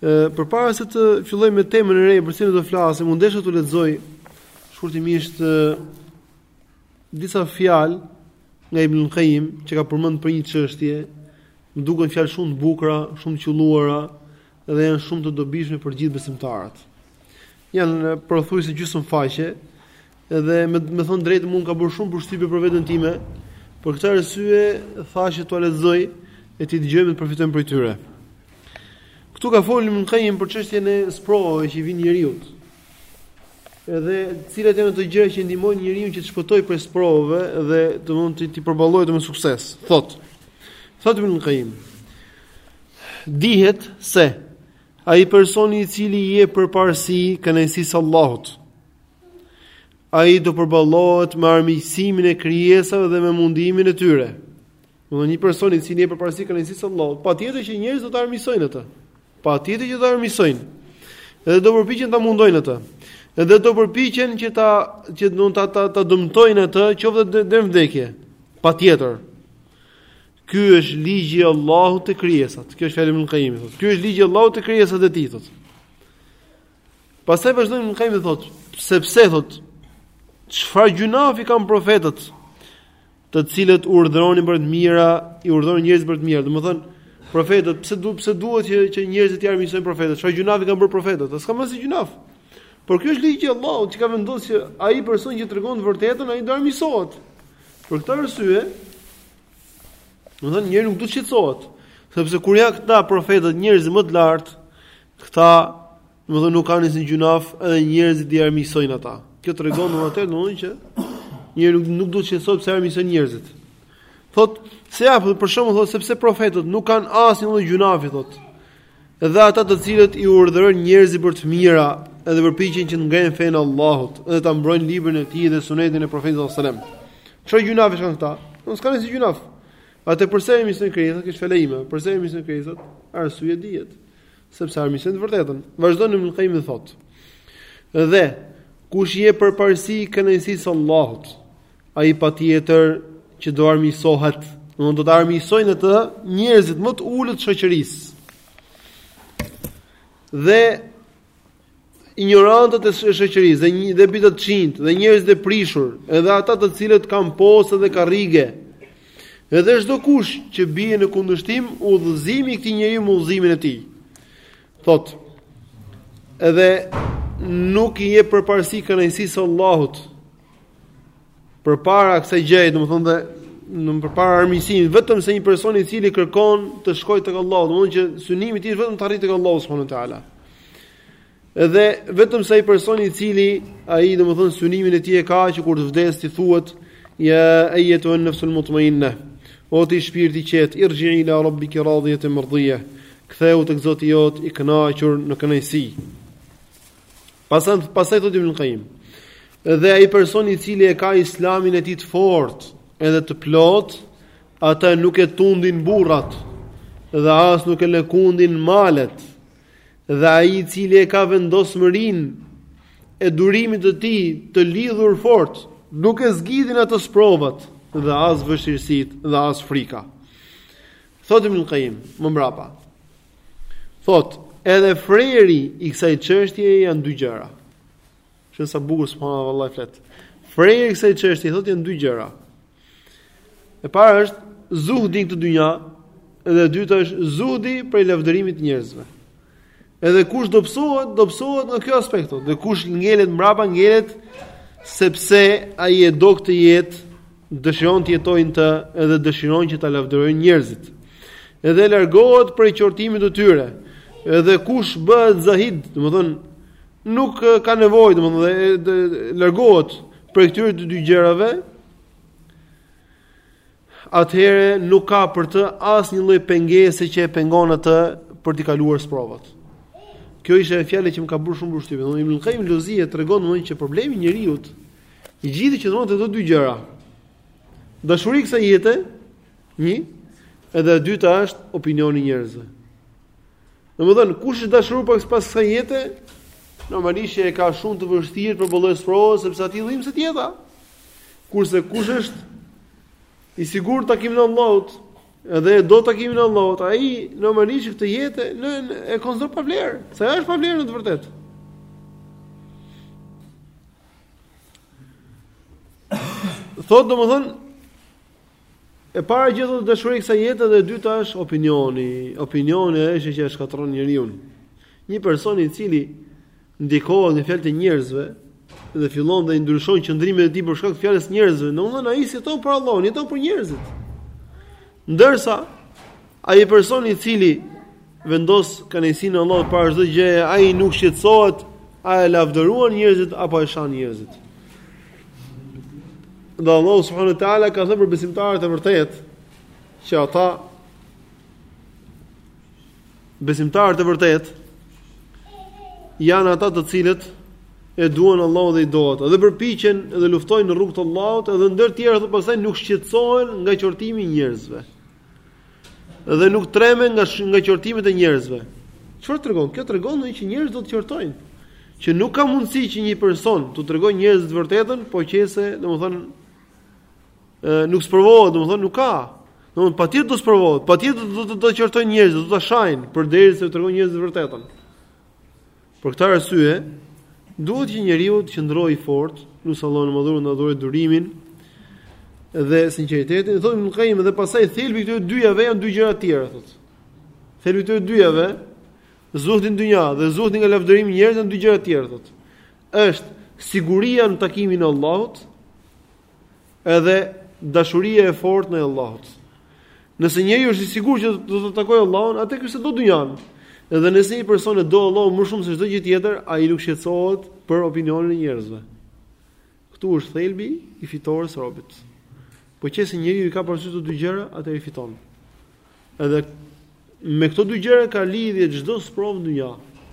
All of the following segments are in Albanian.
Përpara se të filloj me temën e re për cilën do të flasim, unë desha t'u lexoj shkurtimisht disa fjalë nga Ibn Qayyim që ka përmend për një çështje, më duken fjalë shumë të bukura, shumë të qëlluara dhe janë shumë të dobishme për gjithë besimtarët. Janë pothuajse gjysmë faqe Edhe me me thon drejt mu m'ka bërë shumë përshtypje për veten time. Për këtë arsye thashë t'u lexoj e t'i dëgjojmë të përfitojmë prej tyre. Ktu ka folur Ibn Qayyim për çështjen e sprovave që i vin njeriut. Edhe cilat janë ato gjëra që ndihmojnë njeriun që të shpëtojë prej sprovave dhe të mund t'i përballojë me sukses. Thot. Thot Ibn Qayyim. Dihet se ai personi i cili i jep përparësi kënaqësisë së Allahut, Ai do përballohet me armiqësimin e krijesave dhe me mundimin e tyre. Domethënë një person i cili i jep përparësi kënaqësisë së Allahut, patjetër që njerëzit do ta armiqësojnë atë. Patjetër që do ta armiqësojnë. Edhe do përpiqen ta mundojnë atë. Edhe do përpiqen që ta që do ta ta, ta dëmtojnë atë, qoftë deri në vdekje. Patjetër. Ky është ligji i Allahut te krijesat. Kjo është fjalë e Ibn Qayyimit. Ky është ligji i Allahut te krijesat e tij thotë. Pastaj vazhdon Ibn Qayyim dhe thot, sepse thot, çfarë gjunafi kanë profetët, të cilët urdhëronin për të mira, i urdhëronin njerëzit për të mira. Domethënë, profetët, pse duhet pse duhet që që njerëzit t'i armiqsojnë profetët? Çfarë gjunafi kanë bërë profetët? S'kanë asnjë gjunaf. Por ky është ligji i Allahut që ka vendosur që ai person që tregon të vërtetën, ai do armiqsohet. Për këtë arsye, domethënë njeriu nuk duhet të shqetësohet, sepse kur janë këta profetët njerëzit më të lartë, Këta, domethënë nuk kanë asnjë gjunaf, edhe njerëzit i armiqsojnë ata. Kjo tregon atë, domethënë që njeriu nuk, nuk duhet të shqetësohet pse e armiqsojnë njerëzit. Thot, se ja për shembull thot sepse profetët nuk kanë asnjë lloj gjunafi thot. Dhe ata të cilët i urdhërojnë njerëzit për të mira, edhe përpiqen që të ngrenë fenë e Allahut, edhe ta mbrojnë librin e tij dhe sunetin e profetit sallallahu alajhi wasallam. Çfarë gjunafi kanë këta? Nuk s'kanë asnjë gjunaf. Atëherë përse i armiqsojnë krijesat, kjo është fjala ime, përse i armiqsojnë krijesat? Arsyeja dihet. Sepse armiqësojnë të vërtetën. Vazhdon Ibn Qayyim dhe thotë: Dhe kush i jep përparësi kënaqësisë së Allahut, ai patjetër që do armiqësohet, do ta armiqësojnë atë njerëzit më të ulët të shoqërisë. Dhe injorantët e shoqërisë dhe një dhe bidatçinjtë dhe njerëzit e prishur, edhe ata të cilët kanë poste dhe karrige. Edhe çdo kush që bie në kundërshtim udhëzimi i këtij njeriu me udhëzimin e tij. Thot. Edhe nuk i jep përparësi kënaqësisë së Allahut, Përpara kësaj gjëje, domethënë dhe në përpara armiqësimit, vetëm se një person i cili kërkon të shkojë tek Allahu, domethënë që synimi i tij është vetëm të arrijë tek Allahu subhanahu wa taala. Edhe vetëm se ai person i cili ai domethënë synimin e tij e ka që kur të vdes t'i thuhet ya ayyatuha an nafsul mutmainna. O ti shpirt i qetë, irji ila rabbika radiyatan mardiyah. Kthehu tek Zoti jot i kënaqur në kënaqësi. Pasan, pasaj thot Ibn Qayyim, dhe ai person i cili e ka islamin e tij të fortë edhe të plot, ata nuk e tundin burrat dhe as nuk e lëkundin malet. Dhe ai i cili e ka vendosmërinë e durimit të tij të lidhur fort, nuk e zgjidhin atë sprovat dhe as vështirësitë dhe as frika. Thot Ibn Qayyim, më mbrapa. Thot, edhe freri i kësaj çështje janë dy gjëra. Shih sa bukur subhanallahu vallahi flet. Freri i kësaj çështje thot janë dy gjëra. E para është zuhdi në këtë dynja, edhe e dyta është zuhdi prej lavdërimit të njerëzve. Edhe kush dobësohet, dobësohet nga kjo aspekt. Dhe kush ngelet mbrapa, ngelet sepse ai e do këtë jetë Dëshiron të jetojë në të edhe dëshiron që ta lavdërojnë njerëzit. Edhe largohet prej qortimit të tyre. Edhe kush bëhet zahid, domethënë nuk ka nevojë domethënë largohet prej këtyre të dy gjërave, atëherë nuk ka për të asnjë lloj pengese që e pengon atë për t'i kaluar sprovat. Kjo ishte një fjalë që më ka bërë shumë përshtypje. Domthonë Ibn Qayyim al-Jawziyya tregon domthonë që problemi i njeriut I gjithë qëndron te dy gjëra. Dashuria e kësaj jete, një, edhe e dyta është opinioni i njerëzve. Domethën kush është dashuruar pas kësaj jete, normalisht e ka shumë të vështirë përballojë sprova sepse atij i dhimbset jeta. Kurse kush është i sigurt takimin e Allahut, edhe e do takimin e Allahut, ai normalisht këtë jetën e konsideron pa vlerë, se ajo është pa vlerë në të vërtetë. Thot domethën e para gjë është dashuria e kësaj jete dhe e dyta është opinioni. Opinioni është që e shkatërron njeriun. Një person i cili ndikohet nga fjalët e njerëzve dhe fillon dhe i ndryshon qëndrimin e tij për shkak të fjalës së njerëzve, domethën ai s'jeton për Allahun, jeton për njerëzit. Ndërsa ai person i cili Vendos kënaqësinë e Allahut para çdo gjëje, ai nuk shqetësohet a e lavdërojnë njerëzit apo e shan njerëzit. Dhe Allahu subhanahu wa taala ka thënë për besimtarët e vërtetë, që ata besimtarët e vërtetë janë ata të cilët e duan Allahun dhe i do Ai. Dhe përpiqen dhe luftojnë në rrugt të Allahut, edhe ndër të tjera thotë pastaj nuk shqetësohen nga qortimi i njerëzve. Dhe nuk tremen nga nga qortimet e njerëzve. Çfarë tregon? Kjo tregon që njerëzit do të qortojnë. Që nuk ka mundësi që një person t'u tregojë njerëzve të vërtetën, po qe se, domethënë, nuk sprovohet, domethënë nuk ka. Domethënë patjetër do sprovohet, patjetër do të do të qortojnë njerëzit, do ta shajnë përderisa u tregon njerëzve të vërtetën. Për këtë arsye, duhet që njeriu të qëndrojë i fortë, lusim Allahun e madhëruar të na dhurojë durimin dhe sinqeritetin, thotë Ibn al-Qayyim dhe pastaj thelbi i këtyre të dyjave janë dy gjëra të tjera thotë. Thelbi i këtyre të dyjave, zuhdi në dynja dhe zuhdi nga lavdërimi i njerëzve janë dy gjëra të tjera thotë. Është siguria në takimin e Allahut Edhe dashuria e fortë ndaj Allahut. Nëse njeriu është i sigurt që do të takojë Allahun, atëherë ky s'e do dynjan. Edhe nëse një person e do Allahun më shumë se çdo gjë tjetër, ai nuk shqetësohet për opinionin e njerëzve. Ktu është thelbi i fitores së robit. Po qe se njeriu i ka parasysh këto dy gjëra, atëherë fiton. Edhe me këto dy gjëra ka lidhje çdo sprovë në dynja.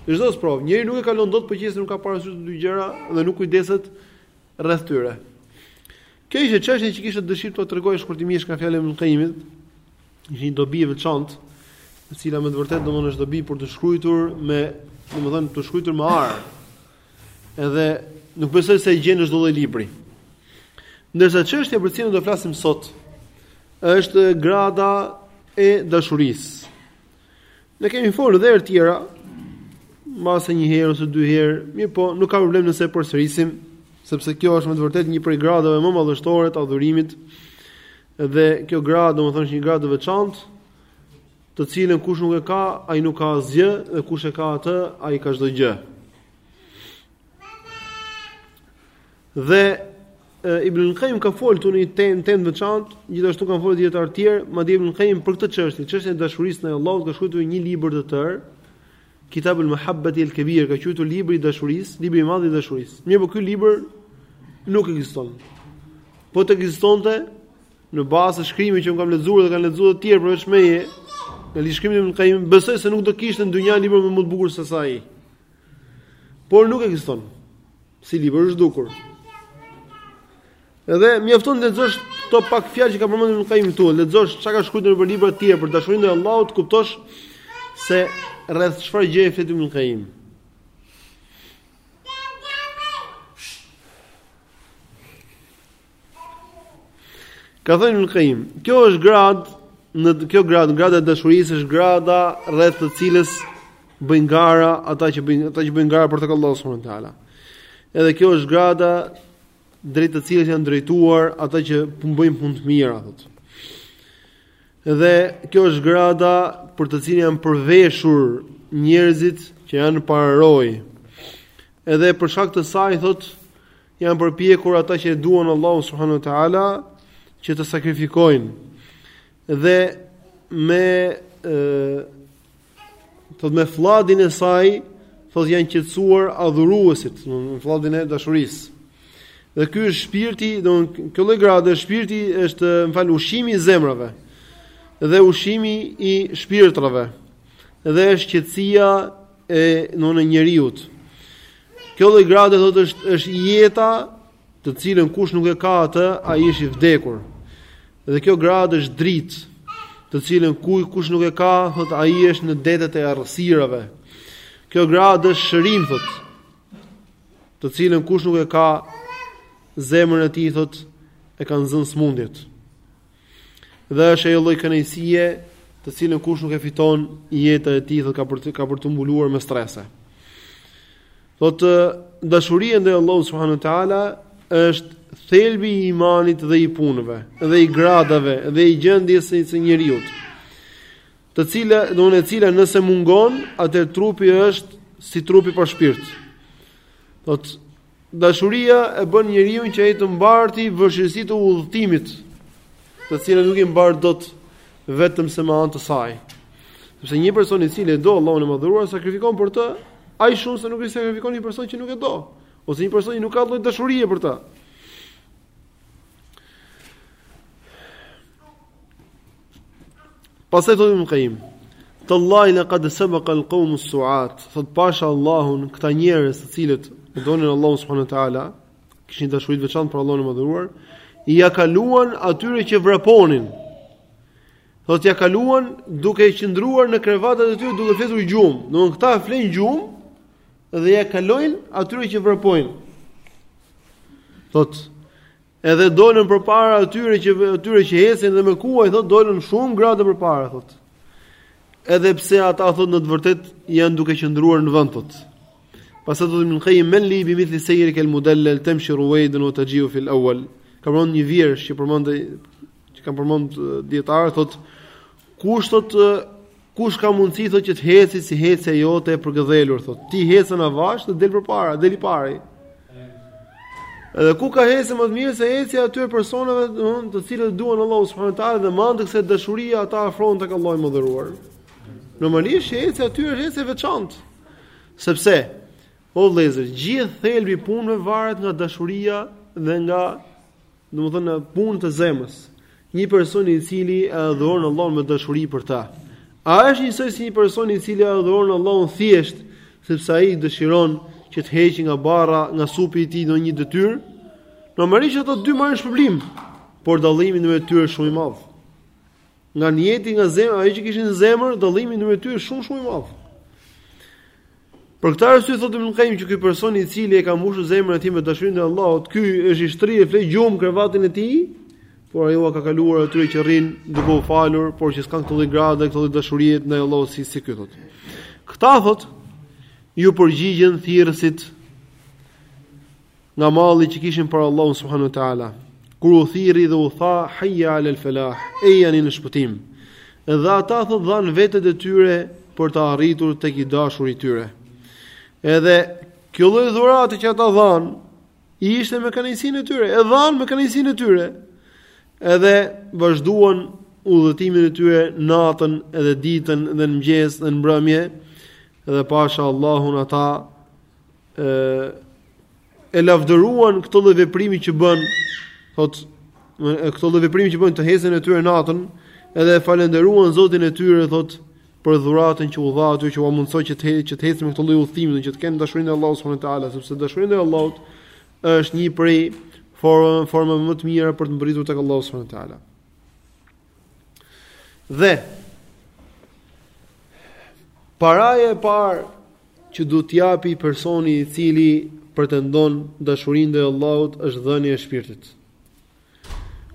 Çdo sprovë, njeriu nuk e kalon dot po qe se nuk ka parasysh këto dy gjëra dhe nuk kujdeset rreth tyre. Kjo ishte çështja që kisha dëshirë ta tregoj shkurtimisht nga fjalët e Ibn Qayyimit, ishte një dobi e veçantë, e cila me të vërtetë domethënë është dobi për t'u shkrujtur me, domethënë t'u shkrujtur me ar. Edhe nuk besoj se e gjen në çdo lloj libri. Ndërsa çështja për cilën do flasim sot është grada e dashurisë. Ne kemi folur edhe herë tjera, mbase një herë ose dy herë, mirëpo, nuk ka problem nëse e përsërisim, sepse kjo është me të vërtetë një prej gradave më madhështore të adhurimit. Dhe kjo gradë, domethënë është një gradë e veçantë, të cilën kush nuk e ka, ai nuk ka asgjë, dhe kush e ka atë, ai ka çdo gjë. Dhe Ibn al-Qayyim ka folur këtu në një temë temë të veçantë, gjithashtu kanë folur dietar të tjerë, madje Ibn al-Qayyim për këtë çështje, çështjen e dashurisë ndaj Allahut ka shkruar një libër të tërë, Kitab al-Muhabbati al-Kabir, ka quajtur libri i dashurisë, libri i madh i dashurisë. Mirëpo ky libër nuk ekziston. Po të ekzistonte në bazë të shkrimit që unë kam lexuar dhe kanë lexuar të tjerë përveç meje, në shkrimin e Ibn al-Qayyim, besoj se nuk do kishte në dynja libër më të bukur se sa ai. Por nuk ekziston. Si libër është zhdukur. Edhe mjafton të lexosh këto pak fjalë që ka përmendur Ibn Qayyim këtu. Lexosh çka ka shkruar në libra të tjerë për dashurinë e Allahut, kuptosh se rreth çfarë gjëje flet Ibn Qayyim. Ka thënë Ibn Qayyim, kjo është gradë, kjo gradë, grada e dashurisë është grada rreth të cilës bëjnë gara ata që bëjnë ata që bëjnë gara për te Allahu subhanahu wa taala. Edhe kjo është grada drejt të cilës janë drejtuar ata që bëjnë punë të mira thotë. Dhe kjo është grada për të cilën janë përveshur njerëzit që janë pararojë. Edhe për shkak të saj thotë Janë përpjekur ata që e duan Allahun subhanahu wa taala që të sakrifikojnë dhe me ë thot me flladin e saj thot janë qetësuar adhuruesit me flladin e dashurisë. Dhe ky është shpirti, do kjo lloj grade shpirti është më fal ushqimi i zemrave dhe ushqimi i shpirtrave dhe është qetësia e nënë njeriut. Kjo lloj grade thotë është, është jeta të cilën kush nuk e ka atë, ai është i vdekur. Dhe kjo gradë është dritë, të cilën kuj kush nuk e ka, thot, ai është në detet e errësirave. Kjo gradë është shërim, thot, të cilën kush nuk e ka, zemrën e tij, thot, e kanë zënë sëmundjet. Dhe është ajo lloj kënaqësie, të cilën kush nuk e fiton, jeta e tij thotë ka për të ka për t'u mbuluar me strese. Thotë dashuria ndaj Allahut subhanuhu teala është thelbi i imanit dhe i punëve, dhe i gradave, dhe i gjendjes së njeriut. Të cilat, domethënë e cila nëse mungon, atëherë trupi është si trupi pa shpirt. Thotë Dashuria e bën njeriun që ai të mbarti vështirësitë e udhëtimit, të cilat nuk i mbar dot vetëm se me anë të saj. Sepse një person i cili e do Allahun e Madhëruar sakrifikon për të aq shumë sa nuk i sakrifikon një person që nuk e do, ose një person që nuk ka lloj dashurie për të. Pastaj thotë Ibn Qayyim, "Tallahi laqad sabaqa al-qawm as-su'at", thot pasha Allahun këta njerëz të cilët e donin Allahun subhanahu wa taala, kishin dashuri të veçantë për Allahun e madhëruar, ia kaluan atyre që vraponin. Thot ia kaluan duke qëndruar në krevatat e tyre duke fjetur gjumë. Domethënë këta flenë gjumë dhe ia kalojnë atyre që vrapojnë. Thot Edhe dolën përpara atyre që atyre që ecin dhe me kuaj thotë dolën shumë gradë përpara thotë. Edhe pse ata thotë në të vërtetë janë duke qëndruar në vend thotë. Pastaj thotë Ibn Qayyim men li bi mithli sejri kel mudallal tamshi ruwaydan wa taji fil awwal. Ka përmend një vjershë që përmend që kanë përmend dijetarët thotë Kush thot kush ka mundësi thot që të eci si ecja jote e përkëdhelur thot. Ti ecën avash dhe del përpara, del i pari. Edhe ku ka ecje më të mirë se ecja e atyre personave, domthon, të cilët duan Allahun subhanahu wa taala dhe me anë të kësaj dashurie ata afrohen tek Allahu i madhëruar. Normalisht ecja e atyre është ecje e veçantë. Sepse o vëllezër, gjithë thelbi i punëve varet nga dashuria dhe nga Domethënë punë të zemrës. Një person i cili e adhuron Allahun me dashuri për ta. A është njësoj si një person i cili e adhuron Allahun thjesht sepse ai dëshiron që të heqë nga barra, nga supi i tij ndonjë detyrë? Normalisht ato dy marrin shpërblim, por dallimi në vetë tyre është shumë i madh. Nga nijeti nga zemra, ajo që kishin në zemër, dallimi në vetë tyre është shumë shumë i madh. Për këtë arsye thotë Ibn Qayyim që ky person i cili e ka mbushur zemrën e tij me dashurinë e Allahut, ky është i shtrirë e fle gjumë në krevatin e tij, por ai ua ka kaluar atyre që rrinë duke u falur, por që s'kanë këtë lloj grade, këtë lloj dashurie ndaj Allahut si si ky thotë. Këta thotë iu përgjigjën thirrësit nga malli që kishin për Allahun subhanahu wa taala. Kur u thirri dhe u tha hayya ala al falah, ejani në shpëtim. Dhe ata thotë dhanë vetet e tyre për të arritur tek i dashuri i tyre. Edhe kjo lloj dhurate që ata dhanë ishte me kënaqësinë e tyre, e dhanë me kënaqësinë e tyre. Edhe vazhduan udhëtimin e tyre natën edhe ditën dhe në mëngjes dhe në mbrëmje dhe pasha Allahun ata ë e lavdëruan këtë lloj veprimi që bën, thot këtë lloj veprimi që bën te ecja e tyre natën, edhe e falënderuan Zotin e tyre, thot për dhuratën që u dha atyre që ua mundësoi që të që të ecin me këtë lloj udhëtimi, që të kenë dashurinë e Allahut subhanuhu teala, sepse dashuria e Allahut është një prej formave më të mira për të mbërritur tek Allahu subhanuhu teala. Dhe paraja e parë që do të japi personi i cili pretendon dashurinë ndaj Allahut është dhënia e shpirtit.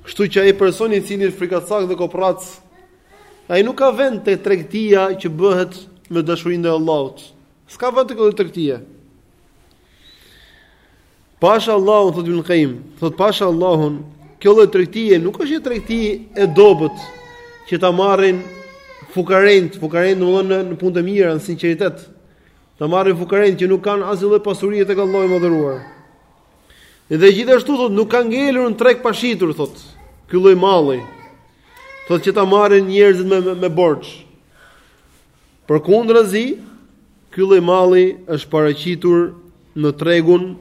Kështu që ai personi i cili është frikacak dhe koprrac, ai nuk ka vend te tregtia që bëhet me dashurinë ndaj Allahut. S'ka vend te kjo tregtia. Pasha Allahun thot Ibn Qayyim, thot Pasha Allahun, kjo lloj tregtie nuk është një tregti e dobët që ta marrin fukarent, fukarent domthonë në punë të mira, në sinqeritet. Ta marrin fukarent që nuk kanë asnjë lloj pasurie tek Allahu i madhëruar. Dhe gjithashtu thot nuk ka ngelur në treg pa shitur thot. Ky lloj malli thot që ta marrin njerëzit me me, me borxh. Përkundrazi, ky lloj malli është paraqitur në tregun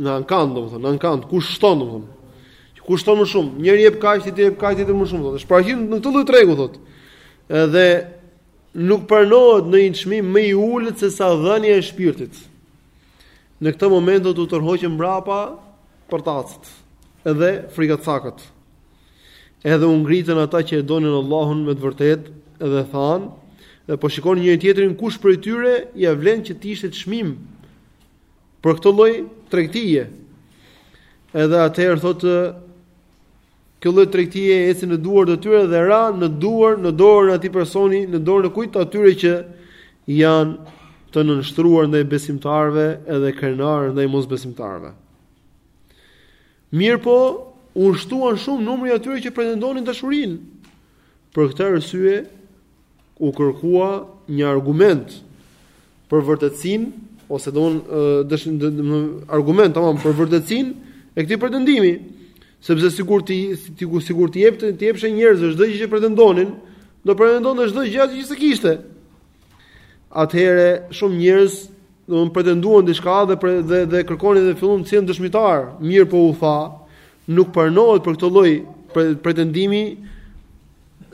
në ankand, domethënë në ankand kush shton domethënë. Kush shton më shumë? Njëri jep kaq, tjetri jep kaq, tjetri më shumë thotë. Është paraqitur në këtë lloj tregu thotë. Edhe nuk pranohet një çmim më i ulët se sa dhënia e shpirtit. Në këtë moment u tërhoqën mbrapa përtacët edhe frikacakët. Edhe u ngritën ata që e donin Allahun me të vërtetë dhe thanë, dhe po shikonin njëri tjetrin kush prej tyre ia vlen që të ishte çmim për këtë lloj tregtie. Edhe atëherë thotë kjo lloj tregtie eci në duart e tyre dhe ra në duar në dorën e atij personi, në dorën e kujt të atyre që janë të nënshtruar ndaj besimtarëve edhe krenarë ndaj mosbesimtarëve. Mirëpo, u shtuan shumë numri i atyre që pretendonin dashurinë. Për këtë arsye, u kërkua një argument për vërtetësinë ose domethënë argument tamam për vërtetësinë e këtij pretendimi sepse sikur t'i t'i sikur t'i jepte t'i jepshe njerëzve çdo gjë që pretendonin do pretendonte çdo gjë atë që s'e kishte Atëherë shumë njerëz pretenduan diçka dhe pre, dhe dhe kërkonin dhe filluan të sjellin dëshmitarë. Mirëpo u tha, nuk pranohet për këtë lloj pretendimi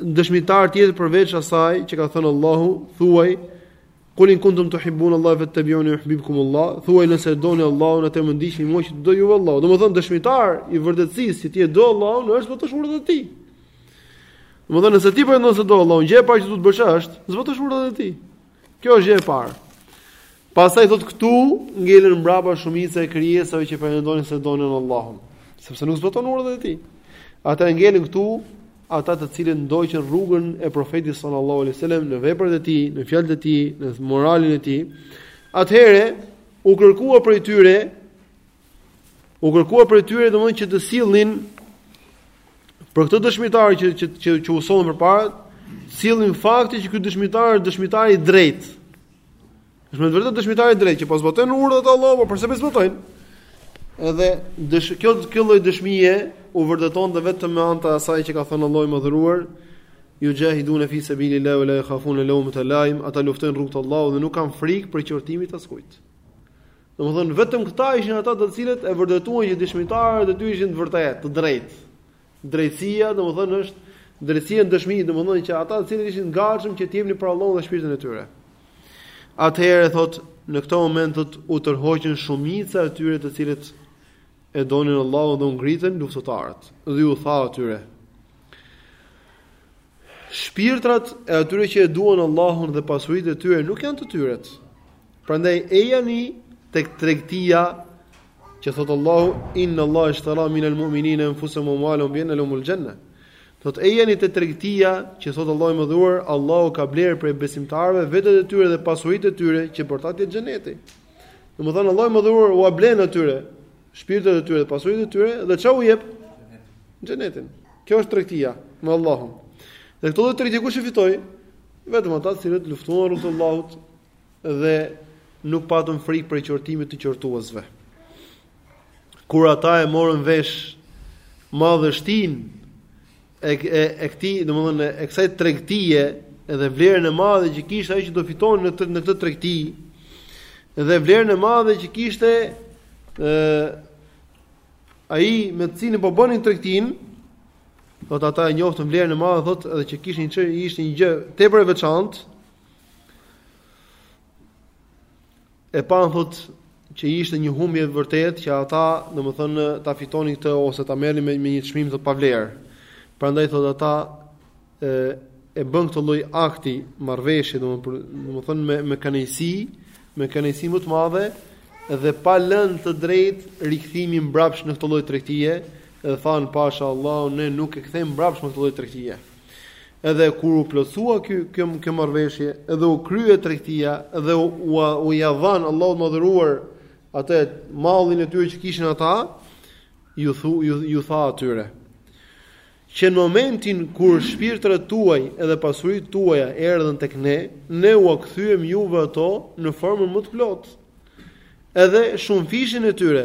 dëshmitar tjetër përveç asaj që ka thënë Allahu, thuaj Kul in kuntum tuhibbun Allah fattabi'uni yuhibbukum Allah. Thuaj nëse doni Allahun atëherë më ndiqni mua që t'ju dojë Allahu. Domethënë dëshmitar i vërtetësisë që ti e do Allahun është të zbatosh urdhrat e tij. Domethënë, nëse ti pretendon se do Allahun, gjëja e parë që duhet të bësh është të zbatosh urdhrat e tij. Kjo është gjëja e parë. Pastaj thot këtu ngelen mbrapa shumica e krijesave që pretendonin se donin Allahun, sepse nuk zbatojnë urdhrat e tij. Ata ngelën këtu ata të cilët ndoqën rrugën e profetit sallallahu alaihi wasallam në veprat e tij, në fjalët e tij, në moralin e tij. Atëherë u kërkua prej tyre U kërkua prej tyre domthënë që të sillnin për këtë dëshmitar që që që, që e sollën përpara, të sillnin faktin që ky dëshmitar është dëshmitar i drejtë. Është me vërtet dëshmitar i drejtë që po zbatojnë urdhrat e Allahut, por pse po zbatojnë? Edhe dësh, kjo kjo lloj dëshmie vërtetohet vetëm me anë të asaj që ka thënë Allahu i madhëruar, jujahidun fi sabilillahi wa la yakhafun lawmata laim, ata luftojnë në rrugë të Allahut dhe nuk kanë frikë për qortimin e askujt. Domethënë vetëm këta ishin ata të cilët e vërtetuan që dëshmitarët e tyre ishin të vërtetë, të drejtë. Drejtësia, domethënë është drejtësia në dëshmi, domethënë që ata të cilët ishin të gatshëm që të jepnin për Allahun dhe shpirtin e tyre. Atëherë thotë, në këto momente thotë u tërhoqën shumica e atyre të cilët e donin Allahun dhe u ngritën luftëtarët. Dhe ju tha atyre: Shpirtrat e atyre që e duan Allahun dhe pasuritë e tyre nuk janë të tyre. Prandaj ejani tek tregtia që thot Allahu inna Allahu ishtara min almu'minina anfusahum wa amwalahum bi anna lahum aljanna. Thot ejani te tregtia që thot Allahu i madhëruar, Allahu ka blerë prej besimtarëve vetet e tyre dhe pasuritë e tyre që për ta të jetë xheneti. Domethënë Allahu i madhëruar ua blen atyre shpirtrat e tyre dhe pasuritë e tyre dhe ça u jep? Xhenetin. Kjo është tregtia me Allahun. Dhe këtë lloj tregtie kush e fitoi? Vetëm ata që luftuan në rrugën e Allahut dhe nuk patën frikë prej qortimit të qortuesve. Kur ata e morën vesh madhështinë e, e, e këtij, domethënë e kësaj tregtie dhe vlerën e madhe që kishte ai që do fitonin në këtë në këtë tregti dhe vlerën e madhe që kishte ë ai me të cilin po bënin tregtinë thotë ata e njoftën vlerën e madhe thotë edhe që kishin një që ishte një gjë tepër e veçantë E panë thot që ishte një humbje e vërtetë që ata, domethënë, ta fitonin këtë ose ta merrnin me, me një çmim të pavlerë. Prandaj thot ata e, e bënë këtë lloj akti marrëveshje, domethënë, me, me kënaqësi, me kënaqësi më të madhe, dhe pa lënë të drejtë rikthimi mbrapsht në këtë lloj tregtie, dhe thanë pasha Allahun, ne nuk kthehemi mbrapsht në këtë lloj tregtie. Në Edhe kur u plotësua ky kjo kjo marrëveshje, edhe u krye tregtia dhe u u, u ia dhanë Allahut të madhëruar atë mallin e tyre që kishin ata, ju thu ju, ju tha atyre. Që në momentin kur shpirtrat tuaj edhe pasuritë tuaja erdhën tek ne, ne ua kthyem juve ato në formën më të plotë. Edhe shumëfishin e tyre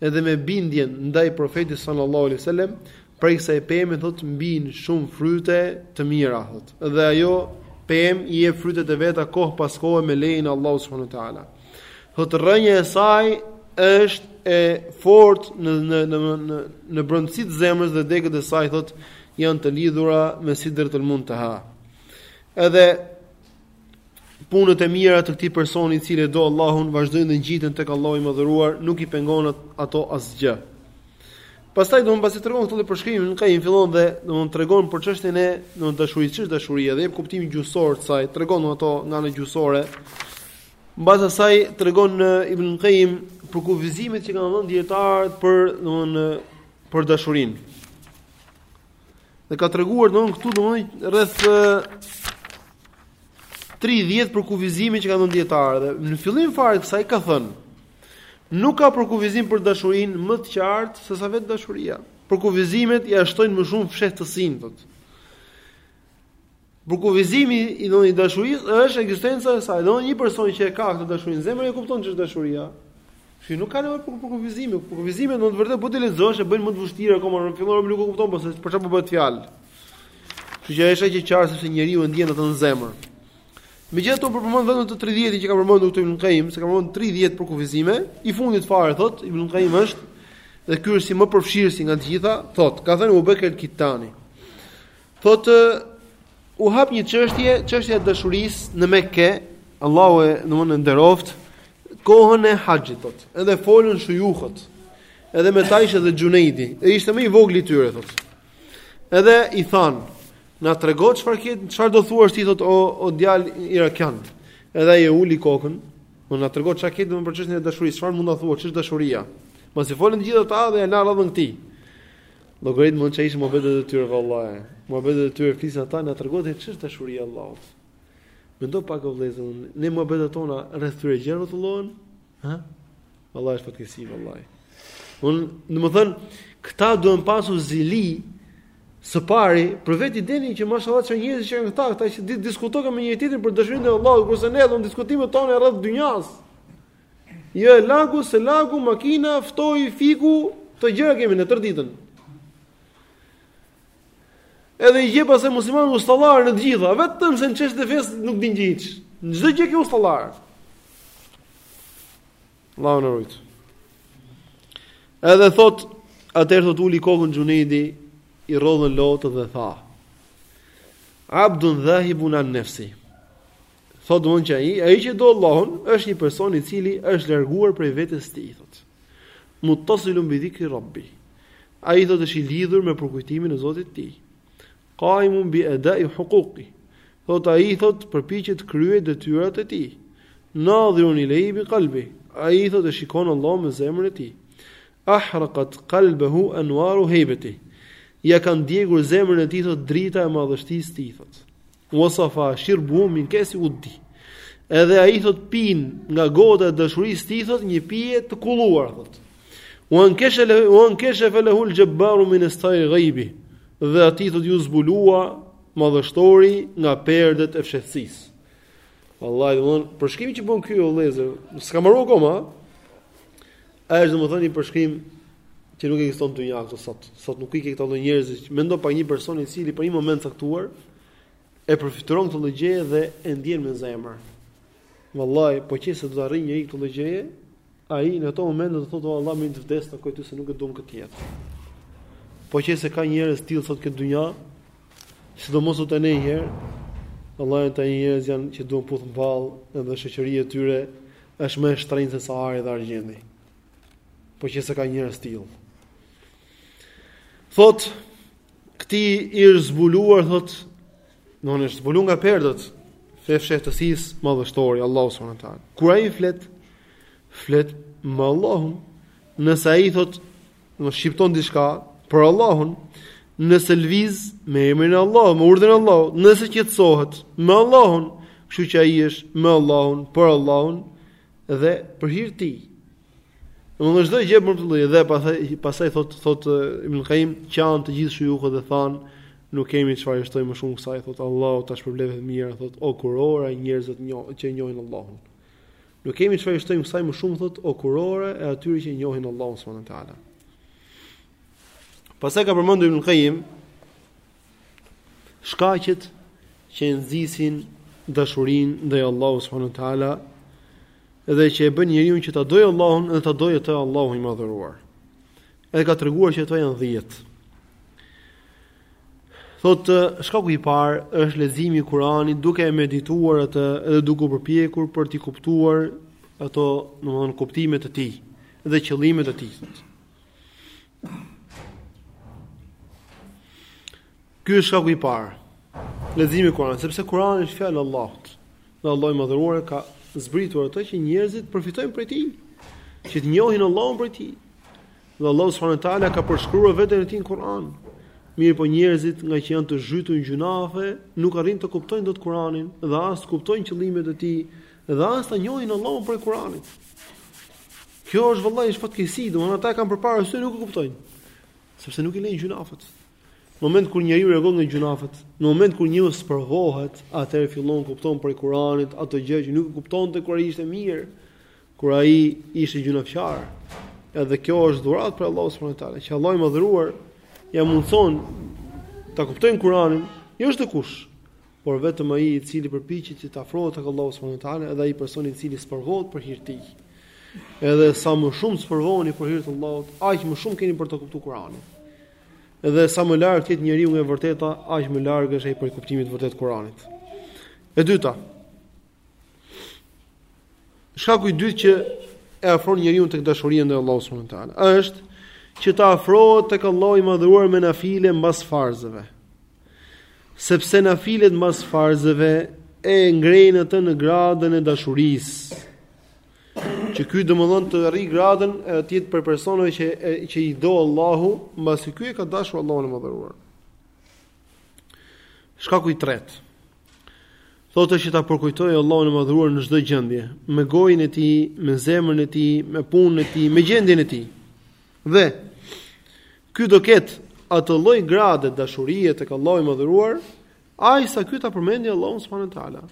edhe me bindjen ndaj profetit sallallahu alejhi wasallam prej kësaj peme thot mbijnë shumë fryte të mira thot dhe ajo pemë i jep frytet e veta kohë pas kohe me lejen e Allahut subhanahu wa taala thot rrënja e saj është e fortë në në në në në brendësi të zemrës dhe degët e saj thot janë të lidhura me Sidratul Muntaha. Edhe Punët e mira të këtij personi i cili e do Allahun vazhdojnë dhe ngjiten tek Allahu i Madhëruar, nuk i pengon ato asgjë. Pastaj domethënë pasi tregon këtë përshkrim, ai fillon dhe domethënë tregon për çështjen e domethënë dashurisë, ç'është dashuria dhe jep kuptimin gjuhësor të saj, tregon domethënë ato nga ana gjuhësore. Mbas asaj tregon domethënë Ibn Qayyim përkufizimet që kanë dhënë dietarët për domethënë për dashurinë. Dhe ka treguar domethënë këtu domethënë rreth 30 përkufizime që kanë dhënë dijetarët dhe në fillim fare të kësaj ka thënë nuk ka përkufizim për dashurinë më të qartë se sa vetë dashuria. Përkufizimet ia shtojnë më shumë fshehtësinë, thotë. Përkufizimi i domethënë dashurisë është ekzistenca e saj. Domethënë një person që e ka këtë dashuri në zemër e kupton ç'është dashuria. Kjo nuk ka nevojë për përkufizimin, përkufizimin domethënë vërtet po ta lexosh e bën më të vështirë akoma, domethënë fillon robi nuk e kupton po se për çfarë po bëhet fjalë. Kështu që është e qartë sepse njeriu e ndjen atë në zemër. Megjithatë po përmend vetëm të 30-in që ka përmendur këtu Ibn Qayyim, se ka përmendur 30 përkufizime, i fundit fare thotë Ibn Qayyim është dhe ky është si më përfshirësi nga të gjitha, thotë, ka thënë Ebu Bekr Kitani. Thotë u hap një çështje, çështja e dashurisë në Mekë, Allahu e domethënë e nderoftë, në kohën e haxhit thotë. Edhe folën shujuhët. Edhe me ta ishte dhe Xhunejdi, e ishte më i vogli i tyre thotë. Edhe i thanë, na trego çfarë ke, çfarë do thuash ti thotë o o djal irakian. Edhe ai e uli kokën, domethënë po na trego çka ke domethënë për çështjen e dashurisë, çfarë mund të thuash, ç'është dashuria? Mbasi folën të gjithë ata dhe ja lanë radhën këtij. Llogarit më çfarë ishin muhabetet e tyre vallahi. Muhabetet e tyre flisin ata na tregoni se ç'është dashuria e Allahut. Mendo pak o vëllezër, ne muhabetet tona rreth çfarë gjëje rrotullohen? Ha? Vallahi është fatkeqësi vallahi. Un, domethën, këta duhen pasur zili së pari për vetë idenë që mashallah çfarë njerëzish janë këta, këta që diskutojnë me njëri tjetrin për dashurinë e Allahut, kurse ne domethënë diskutimet tona rreth dynjas. Jo e lagu se lagu makina ftoi fiku këto gjëra kemi në tërë ditën. Edhe i gjen pastaj muslimanët ustallarë në të gjitha, vetëm se në çështje të fesë nuk din gjë hiç. Në çdo gjë janë ustallarë. Allahu na rujt. Edhe thot atëherë thot uli kokën Xhunedi i rrodhën lotët dhe tha Abdun dhahibun an nafsi. Thotë domethënë që ai, ai që do Allahun, është një person i cili është larguar prej vetes së tij, thotë. Muttasilun bi dhikri rabbi. Ai thotë është i lidhur me përkujtimin e Zotit të tij. Qaimun bi ada'i huquqi. Thotë ai thotë përpiqet të kryejë detyrat e tij. Nadhirun ilayhi bi qalbi. Ai thotë e shikon Allahun me zemrën e tij. Ahraqat qalbahu anwaru haybati. Ja kanë djegur zemrën e tij thotë drita e madhështisë së tij thotë. Wasafa shirbuhum min kesi uddi. Edhe ai thot pin nga gota e dashurisë tij thot një pije të kulluar thot. Wankasha wankashafa lahu al jabbar min astari ghaibi. Dhe atij thot iu zbulua madhështori nga perdet e fshehtësisë. Wallahi domthon përshkrimi që bën ky o vëllezër, s'ka mbaru akoma. Ai është domethënë një përshkrim që nuk ekziston në dynja sot. Sot nuk i ke këto lloj njerëzish. Mendo pak një person i cili për një moment të caktuar e përfytyron këtë lloj gjëje dhe e ndjen me zemër. Vallahi, po qe se do të arrijë njeriu këtë lloj gjëje, ai në ato momente do të thotë Allah më të vdes të kujtoj se nuk e dua më këtë jetë. Po qe se ka njerëz të tillë sot në këtë dynja, sidomos sot ne një herë, vallahi ata njerëz janë që duhen puth në ball edhe shoqëria e tyre Është më e shtrenjtë se sa ari dhe argjendi. Po qe se ka njerëz të till. Thot, këtij i është zbuluar, thot, në në është zbulu nga perdet, fe fshehtësis madhështori, Allahu subhanahu wa taala. Kur ai flet, flet me Allahun, nëse ai thot, Në shqipton diçka për Allahun. Nëse lviz me emrin e Allahut, me urdhrin e Allahut, nëse qetësohet me Allahun, kështu që ai është me Allahun, për Allahun dhe për hir të tij. Domethënë çdo gjë bën vallahi dhe pastaj pastaj thot thot Ibn Qayyim qan të gjithë shujuhët dhe than nuk kemi çfarë i shtojmë më shumë kësaj thot Allahu ta shpërbleftë me të mira thot o kurora njerëzit njo, që njohin Allahun. Nuk kemi çfarë i shtojmë kësaj më shumë thot o kurorë e atyre që njohin Allahun subhanahu wa taala. Pastaj ka përmendur Ibn Qayyim shkaqet që nxisin dashurinë ndaj Allahut subhanahu wa taala dhe që e bëjnë njeriun që ta dojë Allahun dhe ta dojë atë Allahu i madhëruar. Edhe ka treguar që ato janë 10. Thotë, shkaku i parë është leximi i Kuranit duke e medituar atë dhe duke u përpjekur për të kuptuar ato, domethënë kuptimet e tij dhe qëllimet e tij. Ky është shkaku i parë. Leximi i Kuranit, sepse Kurani është fjalë e Allahut. Dhe Allahu i Madhëruar ka zbritur atë që njerëzit të përfitojnë prej tij, që të njohin Allahun prej tij. Dhe Allahu subhanahu wa taala ka përshkruar veten e tij në Kur'an. Mirpo njerëzit nga që janë të zhytur në gjunafe, nuk arrijnë ta kuptojnë dot Kur'anin dhe as të kuptojnë qëllimet e tij dhe as ta njohin Allahun prej Kur'anit. Kjo është vallahi është fatkeqësi, domethënë ata e kanë përpara se nuk e kuptojnë. Sepse nuk i lejnë gjunafet. Në moment kur njeriu largohet nga gjunafet, në moment kur njeriu sprovohet, atëherë fillon kupton prej Kur'anit atë gjë që nuk e kuptonte kur ai ishte mirë. kur ai ishte gjynahqar. Edhe kjo është dhuratë prej Allahut subhanahu wa taala, që Allahu i madhëruar ia mundëson ta kuptojnë Kur'anin, jo çdokush, por vetëm ai i cili përpiqet që të afrohet tek Allahu subhanahu wa taala, edhe ai person i cili sprovohet për hir të tij. Edhe sa më shumë sprovoheni për hir të Allahut, aq më shumë keni për të kuptuar Kur'anin. Edhe sa më larg të jetë njeriu nga e vërteta, aq më larg është ai prej kuptimit të vërtetë të Kur'anit. E dyta, Shkaku i dytë që e afron njeriun tek dashuria ndaj Allahut subhanahu wa taala është që të afrohet tek Allahu i madhëruar me nafile mbas farzeve. Sepse nafilet mbas farzeve e ngrejnë atë në gradën e dashurisë. Që ky domethënë të arrijë gradën e të jetë prej personave që e, që i do Allahu, mbasi ky e ka dashur Allahun e madhëruar. Shkaku i tretë. Thotë që ta përkujtojë Allahun e Madhëruar në çdo gjendje, me gojën e tij, me zemrën e tij, me punën e tij, me gjendjen e tij. Dhe ky do ketë atë lloj grade dashurie tek Allahu i Madhëruar, aq sa ky ta përmendi Allahun subhanuhu teala.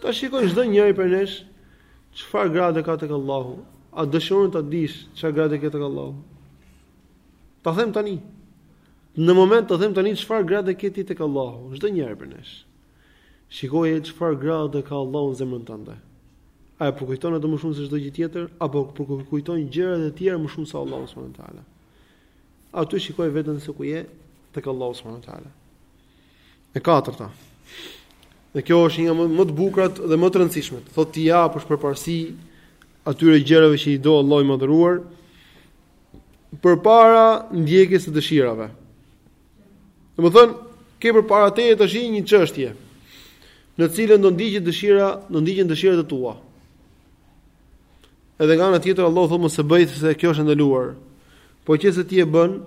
Ta shikojë çdonjëri prej nesh çfarë grade ka tek Allahu. A dëshiron ta dish çfarë grade ke tek Allahu? Ta them tani. Në moment ta them tani çfarë grade ke ti tek Allahu, çdonjëri prej nesh. Shikoje çfarë grade ka Allahu në zemrën tënde. A e përkujton atë më shumë se çdo gjë tjetër apo përkujton gjëra të tjera më shumë se Allahu subhanahu wa taala? Aty shikoje veten se ku je tek Allahu subhanahu wa taala. E katërta. Dhe kjo është një më, më të bukurat dhe më të rëndësishmet. Thotë t'i japë përparësi atyre gjërave që i do Allahu i madhëruar, përpara ndjekjes së dëshirave. Domethënë, ke përpara teje tashi një çështje në të cilën do ndiqet dëshira, do ndiqen dëshirat e tua. Edhe nga ana tjetër Allahu thotë mos e bëj se kjo është ndaluar. Po që se ti e bën,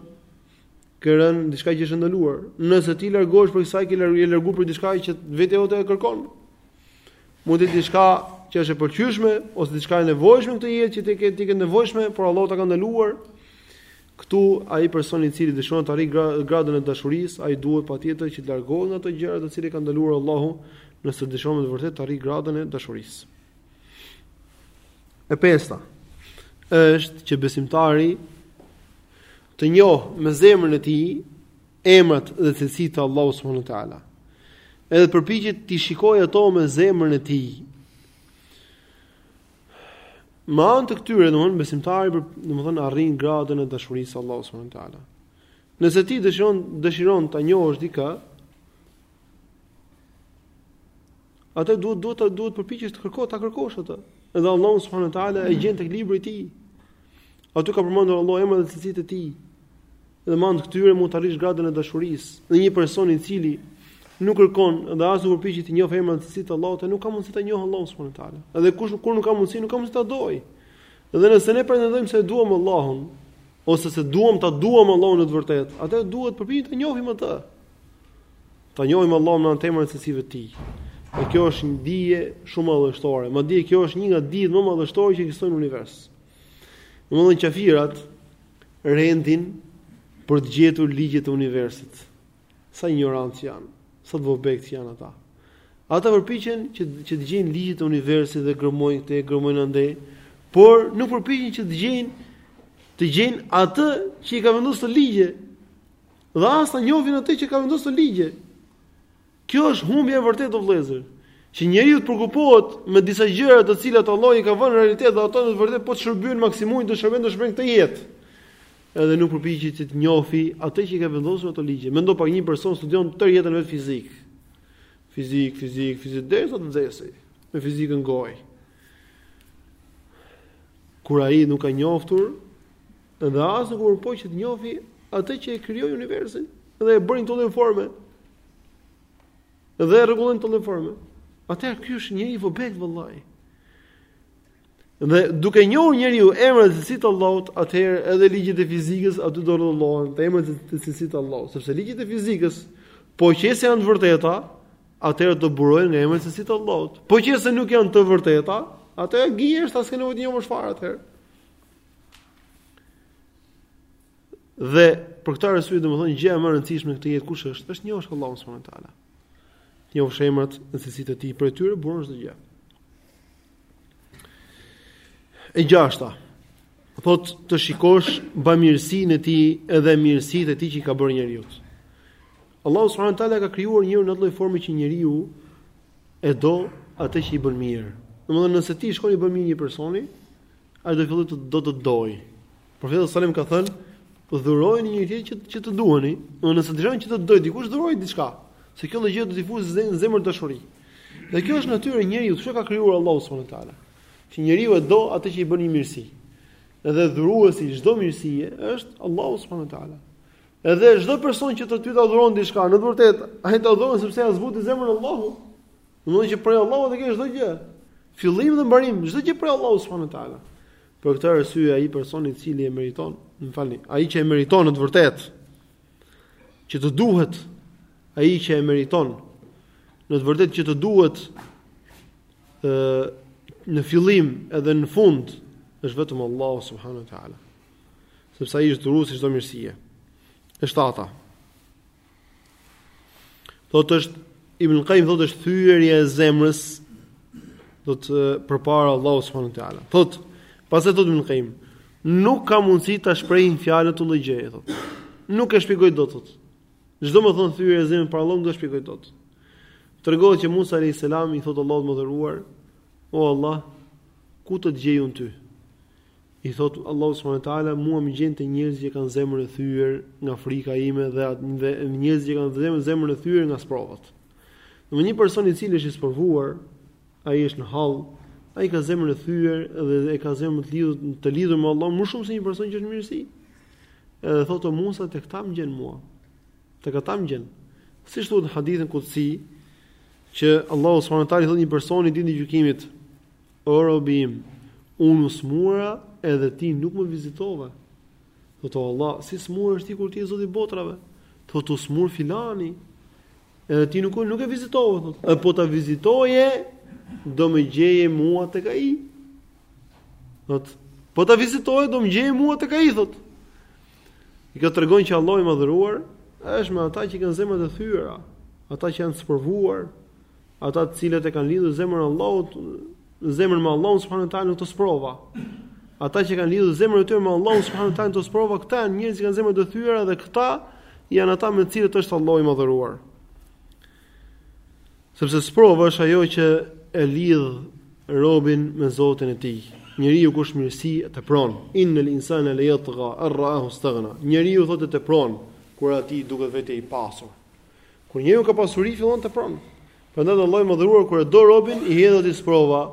ke rënë diçka që është ndaluar. Nëse ti largohesh prej kësaj, je larguar prej diçka që vetja jote e kërkon. Mund të jetë diçka që është e pëlqyeshme ose diçka e nevojshme këtë jetë që ti e ke, ti e ke nevojshme, por Allahu ta ka ndaluar. Ktu ai person i cili dëshiron të arrijë gradën e dashurisë, ai duhet patjetër që të largohet nga ato gjëra të cilat ka ndaluar Allahu, nëse dëshiron të vërtet të arrijë gradën e dashurisë. E pesta është që besimtari Të njohë me zemrën e tij emrat dhe cilësitë e Allahut subhanahu wa taala. Edhe përpiqet t'i shikojë ato me zemrën e tij. Me anë të këtyre, domthonë besimtari, domthonë arrin gradën e dashurisë së Allahut subhanahu wa taala. Nëse ti dëshiron dëshiron ta njohësh dikë, Atë duhet duhet të duhet përpiqesh të kërkosh ta kërkosh atë. Edhe Allahu subhanahu wa taala e gjen tek libri i tij. Aty ka përmendur Allahu emrat dhe cilësitë e tij. Dhe me anë të këtyre mund të arrish gradën e dashurisë. Dhe një person i cili nuk kërkon dhe as nuk përpiqet të njohë emrat dhe cilësitë e Allahut, nuk ka mundësi ta njohë Allahun subhanahu wa taala. Edhe kush kur nuk ka mundësi, nuk ka mundësi ta dojë. Dhe nëse ne pretendojmë se e duam Allahun ose se duam ta duam Allahun në të vërtetë, atëherë duhet të përpiqemi ta njohim atë. Ta njohim Allahun me anë të emrave e cilësive të tij. Dhe kjo është një dije shumë madhështore. Madje kjo është një nga dijet më madhështore që ekzistojnë në univers. Domethënë qafirët rendin për të gjetur ligjet e universit. Sa injorantë janë, sa të vobektë janë ata. Ata përpiqen që që të gjejnë ligjet e universit dhe gërmojnë këtej, gërmojnë andej, por nuk përpiqen që të gjejnë të gjejnë atë që i ka vendosur ato ligje. Dhe as ta njohin atë që ka vendosur ato ligje. Kjo është humbje e vërtetë o vëllezër, që njeriu të preokupohet me disa gjëra të cilat Allah i ka vënë në realitet dhe ato në të vërtetë po të shërbejnë maksimumin të shërben të shërben këtë jetë. Edhe nuk përpiqet të njohë atë që i ka vendosur ato ligje. Mendo pak një person studion tërë jetën e vet fizikë. Fizikë, fizikë, fizikë derisa të vdesë me fizikën në gojë. Kur ai nuk ka njohur Dhe as nuk u përpoq që të njohë atë që e krijoi universin dhe e bëri në këtë formë. Dhe e rregulloi në këtë formë. Atëherë ky është një i vobekt vëlla. Dhe duke njohur njeriu emrat e cilësitë e Allahut, atëherë edhe ligjet e fizikës aty do rregullohen, te emrat e cilësitë e Allahut, sepse ligjet e fizikës, po që se janë të vërteta, atëherë do burojnë nga emrat e cilësitë e Allahut. Po që se nuk janë të vërteta, atëherë gije është s'ke nevojë t'i njohësh fare atëherë. Dhe për këtë arsye domethënë gjëja më e rëndësishme në këtë jetë kush është? Është të njohësh Allahun subhanahu wa taala. Njohësh emrat dhe cilësitë e tij prej tyre buron çdo gjë. E gjashta. Thotë të shikosh bamirësinë e tij edhe mirësitë e tij që i ka bërë njeriut. Allahu subhanahu wa taala ka krijuar njeriun në atë lloj forme që njeriu e do atë që i bën mirë. Domethënë nëse ti shkon i bën mirë një personi, Ai do të fillojë të do të dojë. Profeti sallallahu alajhi wasallam ka thënë, "Dhurojini njëri-tjetrit që që të duheni." Do nëse dëshiron që të të dojë dikush, dhuroji diçka, se kjo gjë do t'i fusë në zemër dashuri. Dhe kjo është natyrë e njeriut, kështu e ka krijuar Allahu subhanahu wa taala. Që njeriu e do atë që i bën një mirësi. Edhe dhuruesi i çdo mirësie është Allahu subhanahu wa taala. Edhe çdo person që të ty të dhuron diçka, në të vërtetë, ai ta dhuron sepse ia zbuti zemrën Allahu. Do të thotë që prej Allahut e ke çdo gjë. Fillim dhe mbarim, çdo gjë prej Allahut subhanahu wa taala. Për këtë arsye ai person i cili e meriton, më falni, ai që e meriton në të vërtetë që të duhet ai që e meriton në të vërtetë që të duhet ë në fillim edhe në fund është vetëm Allahu subhanahu wa taala. Sepse ai është dhuruesi i çdo mirësie. E shtata. Thotë është Ibn Qayyim thotë është thyerja e zemrës thotë përpara Allahu subhanahu wa taala. Thotë, pastaj thotë Ibn Qayyim, nuk ka mundësi ta shprehin fjalët këtë lloj gjëje thotë. Nuk e shpjegoj dot thotë. Ç'do me thënë thyerja e zemrës para Allahut nuk e shpjegoj dot. Tregohet që Musa alayhis salam i thotë Allahut madhëruar, "O Allah, ku të gjej unë ty?" I thotë Allahu subhanahu wa taala, mua më gjen te njerëzit që kanë zemrën e thyer nga frika ime dhe dhe njerëzit që kanë zemrën e thyer nga sprovat. Një person i cili është i sprovuar, ai është në hall, ai ka zemrën e thyer dhe e ka zemrën të lidhur të lidhur me Allahun më shumë se një person që është në mirësi. Edhe thotë o Musa tek ata më gjen mua. Tek ata më gjen. Siç thotë hadithi kudsi që Allahu subhanahu wa taala i thotë një personi ditën e gjykimit, O robi im, unë u smura edhe ti nuk më vizitove. Thotë, o Allah, si smuresh ti kur ti je Zoti i botrave? Thotë, u smur filani, edhe ti nuk, nuk e vizitove. Thotë, e po ta vizitoje, do më gjeje mua tek ai. Thotë, po ta vizitoje, do më gjeje mua tek ai, thotë. Çka tregon që Allahu i madhëruar, është me ata që kanë zemrat e thyra, ata që janë sprovuar, Ata të cilët e kanë lidhur zemrën Allahut, zemrën me Allahun subhanuhu teala në sprova. Ata që kanë lidhur zemrën e tyre me Allahun subhanuhu teala në sprova, këta janë njerëz që kanë zemrën e thyer dhe këta janë ata me të cilët është Allahu i madhëruar. Sepse sprova është ajo që e lidh robin me Zotin e tij. Njeriu kur sheh mirësi e tepron. Innal insana la yatgha ar-ra'ahu istaghna. Njëriu thotë e tepron kur atij i duket vetja i pasur. Kur njeriu ka pasuri fillon e tepron. Prandaj Allahu i madhëruar kur e do robin e hedh atë në sprova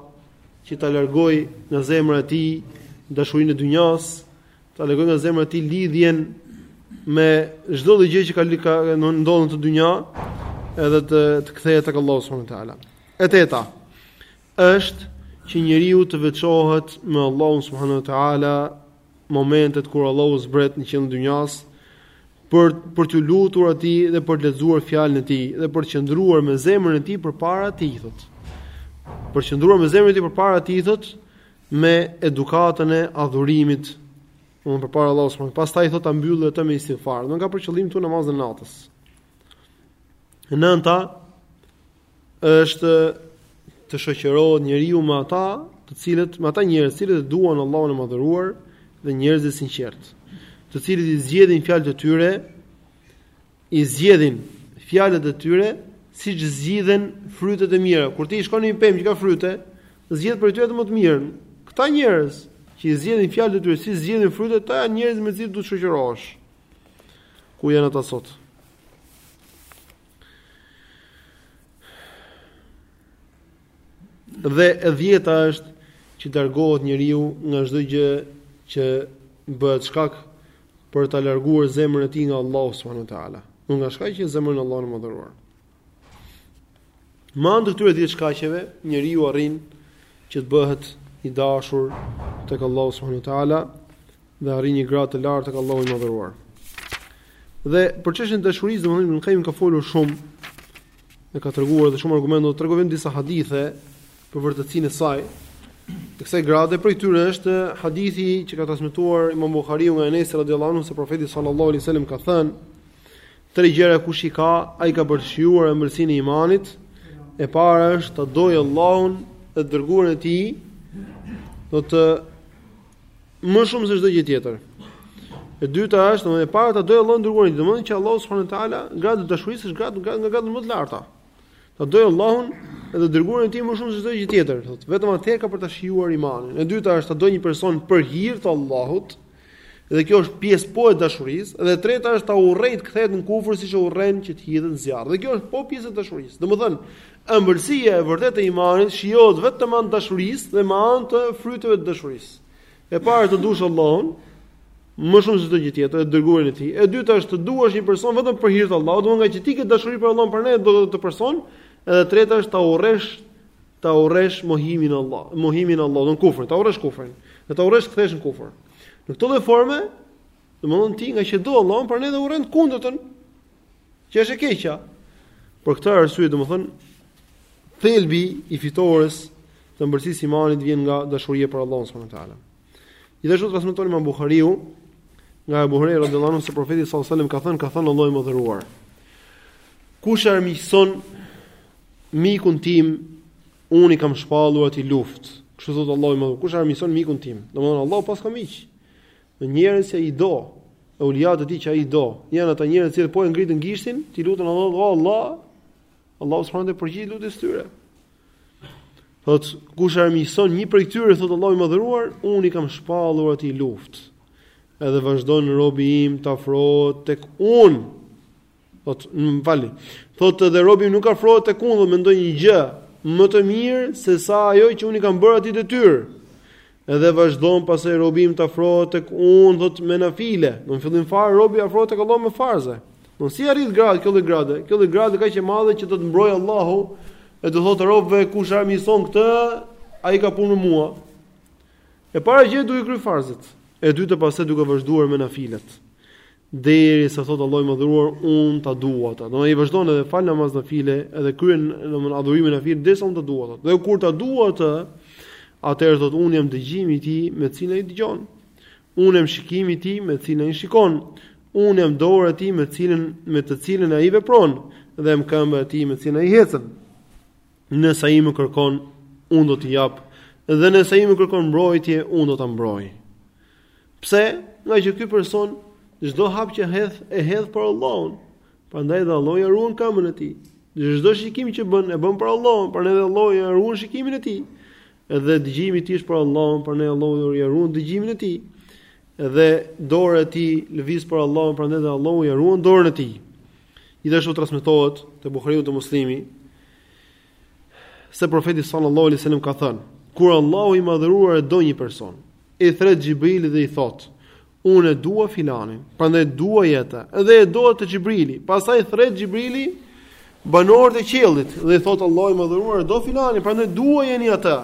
që ta largojë nga zemra e tij dashurinë e dynjas, ta largojë nga zemra e tij lidhjen me çdo lloj gjëje që ndodhet në këtë dynja, edhe të kthehet tek Allahu subhanahu wa taala. E teta është që njeriu të veçohet me Allahun subhanahu wa taala momentet kur Allahu zbret në qiellin e dynjas për për t'u lutur atij dhe për të lexuar fjalën e tij dhe për të qëndruar me zemrën e tij përpara atij thot. Për të qëndruar me zemrën e tij përpara atij thot me edukatën e adhurimit unë përpara Allahu subhanahu wa taala. Pastaj thot ta mbyllë atë me istighfar. Domethënë ka për qëllim këtu namazin e natës. E nënta është të shoqërohet njeriu me ata, të cilët me ata njerëz të cilët e duan Allahun e madhëruar dhe njerëz të sinqertë, të cilët i zgjedhin fjalët e tyre, i zgjedhin fjalët e tyre siç zgjidhen frytet e mira. Kur ti shkon në një pemë që ka fryte, zgjedh për ty atë më të mirën. Këta njerëz që i zgjedhin fjalët e tyre siç zgjidhen frytet, ata janë njerëz me të cilët duhet të shoqërohesh. Ku janë ata sot? Dhe e dhjeta është që të largohet njeriu nga çdo gjë që bëhet shkak për ta larguar zemrën e tij nga Allahu subhanahu wa taala. Nga shkak që zemrën e Allahut të madhëruar. Me anë të këtyre dhjetë shkaqeve, njeriu arrin që të bëhet i dashur tek Allahu subhanahu wa taala dhe arrin një gradë të lartë tek Allahu i Madhëruar. Dhe për çështjen e dashurisë, domethënë Ibn Qayyim ka folur shumë dhe ka treguar edhe shumë argumente, do të tregoj vetëm disa hadithe për vërtetësinë e saj. Të kësaj grade prej tyre është hadithi që ka transmetuar Imam Buhariu nga Enes radhiyallahu anhu se profeti sallallahu alaihi wasallam ka thënë: "Tre gjëra kush i ka, ai ka provuar ëmbëlsinë e imanit. E para është ta dojë Allahun dhe të dërguarin e tij, do të më shumë se çdo gjë tjetër. E dyta është, domethënë e para ta dojë Allahun e të dërguarin, domethënë që Allahu subhanahu wa taala grada e dashurisë është gradë nga gradët më të larta. Ta dojë Allahun edhe të dërguarin e tij më shumë se çdo gjë tjetër, thotë. Vetëm atëherë ka për ta shijuar imanin. E dyta është ta dojë një person për hir të Allahut, dhe kjo është pjesë po e dashurisë, dhe e treta është ta urrejë të kthehet në kufër siç e urren që të hidhet në zjarr. Dhe kjo është po pjesë e dashurisë. Domethënë, Ëmbëlsia e vërtetë e imanit shijohet vetëm me anë të dashurisë dhe me anë të fryteve të dashurisë. E para të dush Allahun, më shumë se çdo gjë tjetër, e të dërguarin e tij. E dyta është të duash një person vetëm për hir të Allahut, domthonë nga që ti ke dashuri për Allahun prandaj e do atë person, edhe e treta është ta urresh ta urresh mohimin e Allahut, mohimin e Allahut, domethënë kufrin, ta urresh kufrin, dhe ta urresh të kthehesh në kufër. Në këtë lloj forme, domthonë ti nga që do Allahun prandaj edhe urren të kundërtën, Që është e keqja. Për këtë arsye, domethënë, thelbi i fitores së ëmbëlsisë së imanit vjen nga dashuria për Allahun subhanahu wa taala. Gjithashtu transmeton Imam Buhariu nga Abu Huraira radhiyallahu anhu se profeti sallallahu alajhi wasallam ka thënë ka thënë Allahu i madhëruar. Kush armiqson mikun tim, unë i kam shpallur atij luftë. Kështu thotë Allahu i madhëruar. Kush armiqson mikun tim? Domethënë Allahu paska miq. Në njerëz që ai i do, evliat e tij që ai i do, janë ata njerëz që po e ngritën gishtin, t'i luten Allahut, o Allah, Allahu subhanahu wa taala i përgjigjet lutjes së tyre. Thotë, kush armiqëson një prej tyre, thotë Allahu i madhëruar, unë i kam shpallur atij luftë. Edhe vazhdon robi im të afrohet tek unë, Thot, më falni. Thot edhe robi nuk afrohet tek unë me ndonjë gjë më të mirë se sa ajo që unë i kam bërë atij detyrë. Edhe vazhdon pasaj robi im të afrohet tek unë thot me nafile. Në fillim fare robi afrohet tek Allahu me farze. Po si arrihet gradë kjo lloj grade. Kjo lloj grade kaq e madhe që do ta mbrojë Allahu e u thotë robëve kush armiqson këtë, ai ka punë me mua. E para gjë duhet të kryej farzet. E dyta pastaj duke vazhduar me nafilet. deri sa thot Allahu i madhruar un ta dua atë. Domethënë i vazhdon edhe fal namaz nafile, edhe kryen domethënë adhurime nafile derisa un ta dua atë. Dhe kur ta dua atë, atëherë thot un jam dëgjimi i ti tij me cilën ai dëgjon. Un jam shikimi i ti tij me cilën ai shikon. Un jam dora e tij me cilën me të cilën ai vepron dhe jam këmba e tij me cilën ai ecën. Nëse ai më kërkon, un do t'i jap dhe nëse ai më kërkon mbrojtje, un do ta mbroj. Pse? Ngaqë ky person çdo hap që hedh e hedh për Allahun. Prandaj dhe Allahu ja ruan këmbën e tij. Çdo shikim që bën e bën për Allahun, prandaj dhe Allahu ja ruan shikimin e tij. Edhe dëgjimi i tij është për Allahun, prandaj Allahu ja ruan dëgjimin e tij. Edhe dora e tij lëviz për Allahun, prandaj dhe Allahu ja ruan dorën e tij. Gjithashtu transmetohet te Buhariu te Muslimi, Se profeti sallallahu alaihi wasallam ka thënë, kur Allahu i madhëruar e do një person, i thret Xhibrilin dhe i thot, unë e dua filanin, prandaj duaje atë, edhe e do atë Xhibrili, pastaj thret Xhibrili banorët e qiellit dhe i thot Allahu i madhëruar e do filanin, prandaj duajeni atë,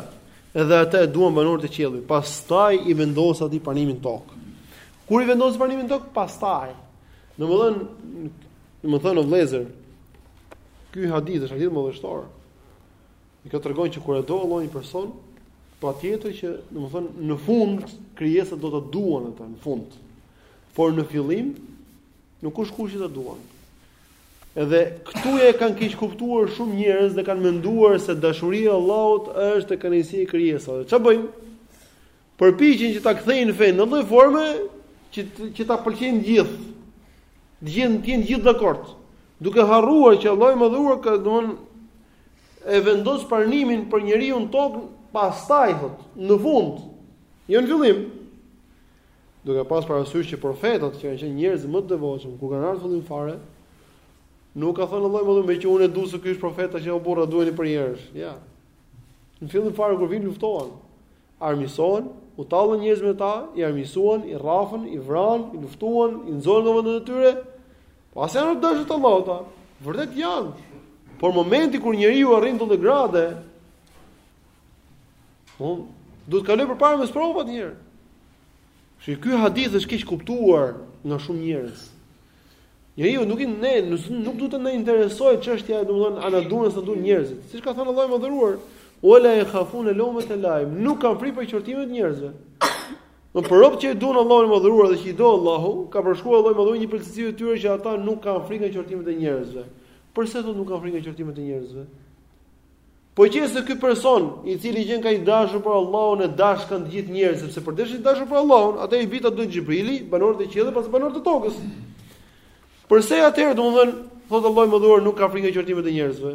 edhe atë e duan banorët e qiellit. Pastaj i vendoset atij pranimi n'tok. Kur i vendoset pranimi n'tok, pastaj. Domthon Domethënë o vëllezër, ky hadith është hadith madhështor. Na tregon që kur e do Allahu një person, patjetër që, domethënë në fund krijesat do ta duan atë në fund. Por në fillim nuk është kusht që ta duan. Edhe këtu e kanë keqkuptuar shumë njerëz dhe kanë menduar se dashuria e Allahut është te kënaqësia e krijesave. Ç'a bëjmë? Përpiqen që ta kthejnë fenë në një lloj forme që që ta pëlqejnë të gjithë. Të gjithë të jenë gjithë dakord. Duke harruar që Allahu i madhëruar ka domethën e vendos pranimin për njeriun në tokë, pastaj thot, në fund. Jo në fillim. Duke pas parasysh që profetët që kanë qenë njerëzit më të devotshëm, kur kanë ardhur në fillim fare, nuk ka thënë Allahu i madhëruar me që unë e dua se ky është profet, tash o burra duajeni, o njerëz. Jo, Në fillim fare kur vin luftohen, armiqësohen, u tallën njerëz me ta, i armiqësuan, i rrafën, i vranë, i luftuan, i nxorën nga vendet e tyre. Po a s'janë të dashur te Allahu ata. Vërtet janë. Por momenti kur njeriu arrin këtë gradë, po duhet të kaloj përpara me sprova një herë. Shi ky hadith është keqkuptuar nga shumë njerëz. Njeriu nuk i ne, nuk duhet të na interesojë çështja, domethënë a na duan s'na duan njerëzit. Siç ka thënë Allahu i madhëruar, "Ue la jekhafune leumete laim", nuk kanë frikë për qortimet e njerëzve. Domethënë për robt që e duan Allahun e madhëruar dhe që i do Allahu, ka përshkruar Allahu i madhëruar një prej cilësive të tyre që ata nuk kanë frikë nga qortimet e njerëzve. Përse thotë nuk kanë frikë nga qortimet e njerëzve? Po qe se ky person, i cili qenka i dashur për Allahun e dashkan të gjithë njerëzit, sepse përderisa është i dashur për Allahun, atëherë i bie ta dojë Xhibrili, banorët e qiellit, pastaj banorët e tokës. Përse atëherë domethënë, thotë Allahu i madhëruar nuk kanë frikë nga qortimet e njerëzve?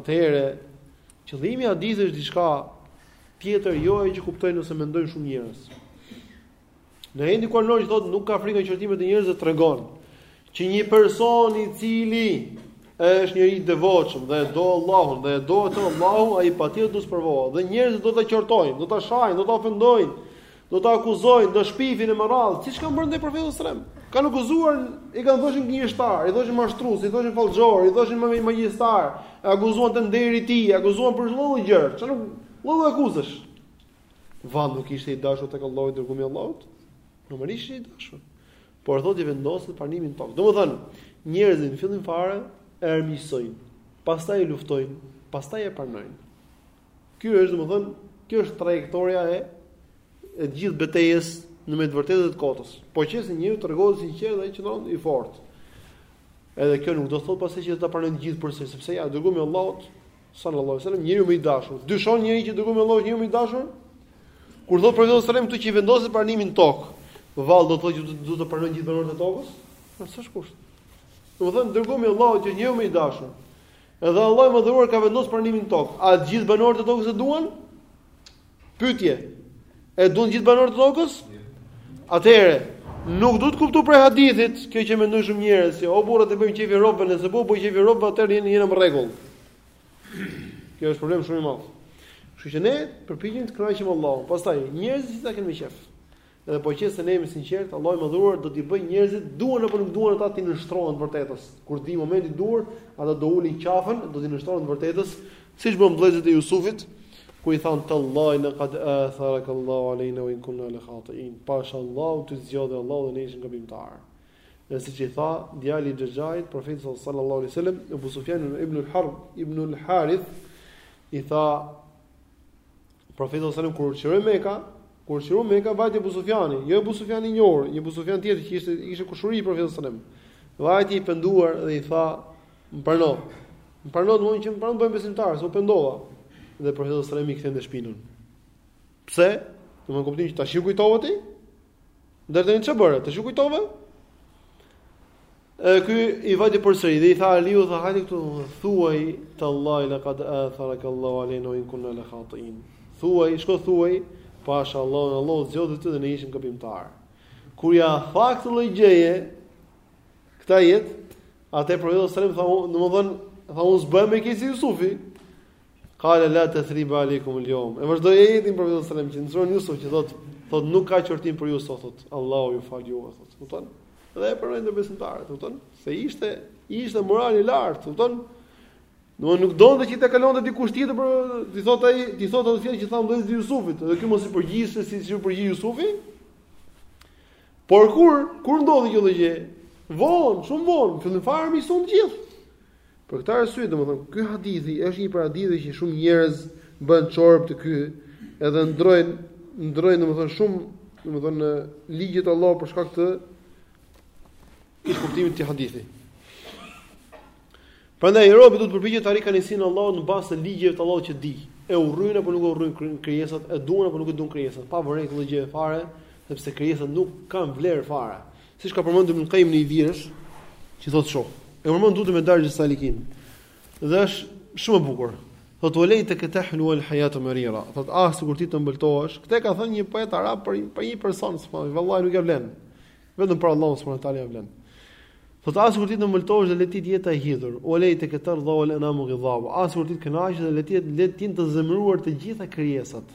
Atëherë, qëllimi i hadithit është diçka tjetër, jo ajo që kuptojnë ose mendojnë shumë njerëz. Në momentin kur Allahu thotë nuk kanë frikë nga qortimet e njerëzve tregon që një person i cili është njeri i devotshëm dhe e do Allahun dhe e do atë Allahu ai patjetër do të sprovohet dhe njerëzit do ta qortojnë, do ta shajnë, do ta ofendojnë, do ta akuzojnë, do shpifin e me radhë, siç kanë bërë ndaj profetit sallallahu alajhi wasallam. Kanë akuzuar, i kanë thoshin gënjeshtar, i thoshin mashtrues, i thoshin fallxhor, i thoshin më magjistar, e akuzuan te nderi i tij, e akuzuan për lloj-lloj gjëra, ç'nuk lloj-lloj akuzash. Vallë nuk ishte i dashur tek Allahu i dërgumi i Allahut? Normalisht ishte i dashur. Por thotë i vendoset pranimi në tokë. Domethënë, njerëzit në fillim fare e armiqësojnë, pastaj e luftojnë, pastaj e pranojnë. Ky është domethënë, kjo është trajektoria e e gjithë betejës në mes të vërtetës dhe të kotës. Po qe se njeriu tregohet i sinqertë dhe qëndron i fortë. Edhe kjo nuk do të thotë pastaj që ta pranojnë të gjithë përsëri, sepse ja i dërgumi i Allahut Sallallahu alaihi wasallam, njeriu më i dashur. Dyshon njeri që i dërgumi i Allahut është njeriu më i dashur? Kur thotë profeti sallallahu alaihi wasallam këtu që i vendoset pranimi në tokë, vallë do të thotë që do ta pranojnë gjithë banorët e tokës? S'është kusht. Domethënë i dërgumi i Allahut është njeriu më i dashur. Edhe Allahu i madhëruar ka vendosur pranimin në tokë. A gjithë banorët e tokës e duan? Pyetje. E duan gjithë banorët e tokës? Atëherë, nuk duhet kuptuar prej hadithit, kjo që mendojnë shumë njerëz se o burra t'i bëjmë qejfin robve, nëse po bëj qejfin robve, atëherë jena në rregull. Kjo është problem shumë i madh. Kështu që ne përpiqemi të kënaqim Allahun. Pastaj, njerëzit si ta kenë me qejf. Dhe po qe se ne jemi të sinqertë, Allahu i Madhëruar do t'i bëjë njerëzit duan apo nuk duan ata t'i nënshtrohen të vërtetës. Kur të vijë momenti i duhur, ata do ulin qafën, do t'i nënshtrohen të vërtetës, siç bënë vëllezërit e Jusufit, kur i thanë tallahi laqad atharak Allahu alejna wa in kunna la khatiin. Pasha Allahun të zgjodhi Allahu dhe ne ishim gabimtarë. Dhe siç i tha djali i xhaxhait të profetit sallallahu alejhi ue sellem, Abu Sufjan ibn al-Harb ibn al-Harith i tha Profetit sallallahu alajhi wasallam kur u çlirua Mekka, kur u çlirua Mekka vajti Abu Sufjani, jo Abu Sufjani i njohur, një Abu Sufjan tjetër që ishte ishte kushëri i Profetit sallallahu alajhi wasallam. Vajti i penduar dhe i tha, "Më prano." Më prano domethënë që më prano të bëhem besimtar, se u pendova. Dhe Profeti sallallahu alajhi wasallam i kthente shpinën. Pse? Në kuptim që tash u kujtove ti? Dardani ç'a bëre? Të ju kujtove? E ky i vajti përsëri dhe i tha Aliu tha hajde këtu thuaj tallahi laqad atharaka Allahu alejna in kunna la khatin. Thuaj, shko thuaj, pasha Allahun, Allahu të zgjodhi ty dhe ne ishim gabimtar. Kur ja tha këtë lloj gjëje, këtë ajet, atë profeti sallallahu alejhi wasallam tha, domethën, tha unë s'bëhem më keq se Jusufi. Kale la tethribe alejkumul jeum. E vazhdoi ajetin profeti sallallahu alejhi wasallam, që në suren Jusuf që thot, thot nuk ka qortim për ju sot, thot, Allahu ju faltë ju, thot, domethënë. Dhe e përmend te besimtarët, domethënë, se ishte, ishte moral i lartë, domethënë. Nuk donte që të kalonte dikush tjetër, për, t'i thot ai, t'i thot atë fjalë që thanë vëllezërit e Jusufit, dhe ky mos i përgjigjej siç u përgjigj Jusufi. Por kur, kur ndodhi kjo lloj gjë? Vonë, shumë vonë, fillim fare mi sonë gjithë. Për këtë arsye, domethënë, ky hadithi është një prej haditheve që shumë njerëz bëhen çorbë te ky, edhe ndrojnë, ndrojnë domethënë shumë, domethënë ligjet e Allahut për shkak të kuptimit të hadithit. Prandaj robi duhet të përpiqet të arrijë kënaqësinë e Allahut në bazë të ligjeve të Allahut që di. E urrejnë apo nuk e urrejnë krijesat, e duan apo nuk e duan krijesat, pa vërejt këtë gjë fare, sepse krijesat nuk kanë vlerë fare. Siç ka përmendur Ibn Qayyim në një vjershë, që thotë kështu. E përmend te Medarixh Salikin. Dhe është shumë e bukur. Thot ue lejteke tehlu uel hayatu marira. Thot ah sikur ti të ëmbëltohesh. Këtë e ka thënë një poet arab për për një person, se vallahi nuk e vlen. Vetëm për Allahun subhanahu taala e vlen. Thot ah sikur ti të ëmbëltohesh dhe le të jetë jeta e hidhur. Ue lejteke terda uel anamu ghidhab. Ah sikur ti të kënaqesh dhe le të le të jenë të zemëruar të gjitha krijesat.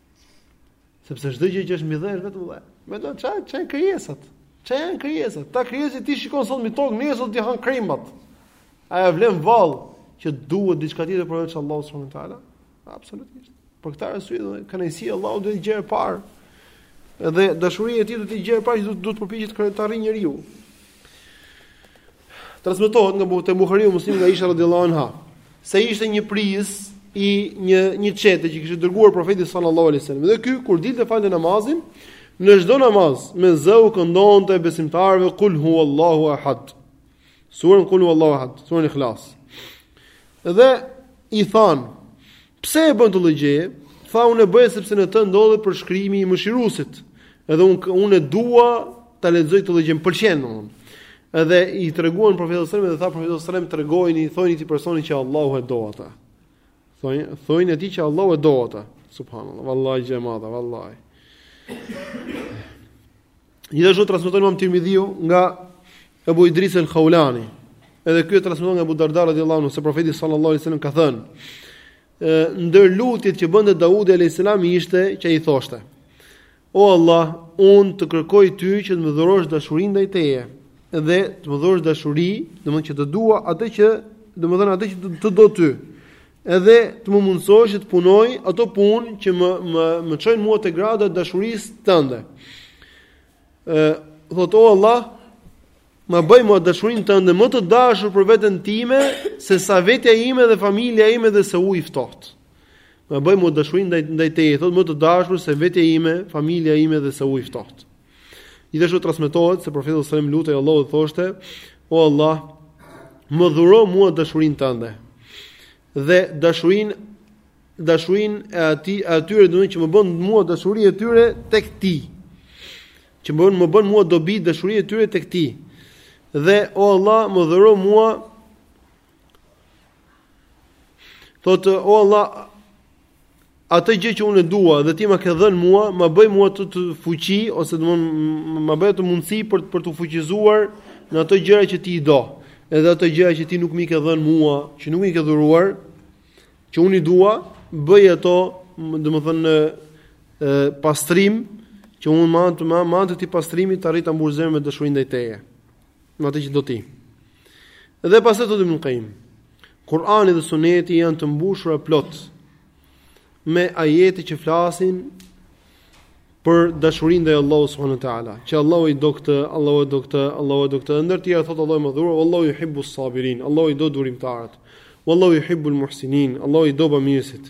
Sepse çdo gjë që është mbi dhe është vetëm dhe. Vetëm ça ça krijesat. Ça janë krijesat? Ato krijesat ti shikon sot mbi tokë, nesër do t'i hanë krimbat. A ia vlen vallë që duhet diçka tjetër përveç Allahut subhanahu wa taala? Absolutisht. Për këtë arsye do kënaqësia e Allahut duhet të jetë gjëja e parë. Edhe dashuria e tij duhet të jetë gjëja e parë që duhet të përpiqet të arrijë njeriu. Transmetohet nga Buhari Buhariu Muslimi nga Aisha radhiyallahu anha se ishte një prijës i një një çete që kishte dërguar profeti sallallahu alaihi wasallam. Dhe ky kur dilte falte namazin, në çdo namaz me zë u këndonte besimtarëve kul huwallahu ahad. Surën kul huwallahu ahad, surën Ikhlas. Dhe i thanë, Pse e bën këtë lloj gjëje? Tha unë e bëj sepse në të ndodhet përshkrimi i mëshiruesit. Edhe unë unë e dua ta lexoj këtë lloj gjë, më pëlqen domethënë. Edhe i treguan profetit sallallahu alajhi wasallam dhe tha profeti sallallahu alajhi wasallam tregojini, thojini atij personi që Allahu e do atë. Thojë, thojini atij që Allahu e do atë. Subhanallahu, vallahi gjë e madhe, vallahi. Gjithashtu transmeton Imam Tirmidhiu nga Abu Idris al-Khawlani. Edhe ky e transmeton nga Abu Darda radhiyallahu anhu se profeti sallallahu alaihi wasallam ka thënë: "Ndër lutjet që bënte Daudi alayhis salam ishte që ai thoshte: O Allah, unë të kërkoj ty që të më dhurosh dashuri ndaj teje dhe të më dhurosh dashuri, domethënë që të dua atë që, domethënë atë që të do ty. Edhe të më mundësosh që të punoj ato punë që më më më çojnë mua te grada e dashurisë tënde. Ë, thot o Allah, ma bëj mua dashurinë tënde më të dashur për veten time se sa vetja ime dhe familja ime dhe se uji i ftohtë. Ma bëj mua dashurinë ndaj ndaj teje, thot më të dashur se vetja ime, familja ime dhe se uji i ftohtë. Gjithashtu transmetohet se profeti sallallahu alajhi wasallam luste Allahun dhe thoshte: "O Allah, më dhuro mua dashurinë tënde." Dhe dashurinë dashurinë e atij e atyre domethënë që më bën mua dashuria e tyre tek ti. Që më bën më bën mua dobi dashuria e tyre tek ti. Dhe o Allah, më dhuro mua Thotë, o Allah, atë gjë që unë e dua dhe ti ma ke dhënë mua, ma bëj mua të, të fuqi ose domethënë ma bëj atë mundësi për për t'u fuqizuar në ato gjëra që ti i do. Edhe ato gjëra që ti nuk m'i ke dhënë mua, që nuk m'i ke dhuruar, që unë i dua, bëj ato, domethënë ë pastrim që unë me anë të me anë të këtij pastrimi të arrij të mbushem me dashuri ndaj teje. në atë që do ti. Dhe pastaj thotë Ibn Qayyim, Kur'ani dhe Suneti janë të mbushura plot me ajete që flasin për dashurinë ndaj Allahut subhanahu wa taala. Që Allahu e do këtë, Allahu e do këtë, Allahu e do këtë. Ndër të tjera thotë Allahu i madhëruar, Wallahu yuhibbus sabirin, Allahu i do durimtarët. Wallahu yuhibbul muhsinin, Allahu i do bamirësit.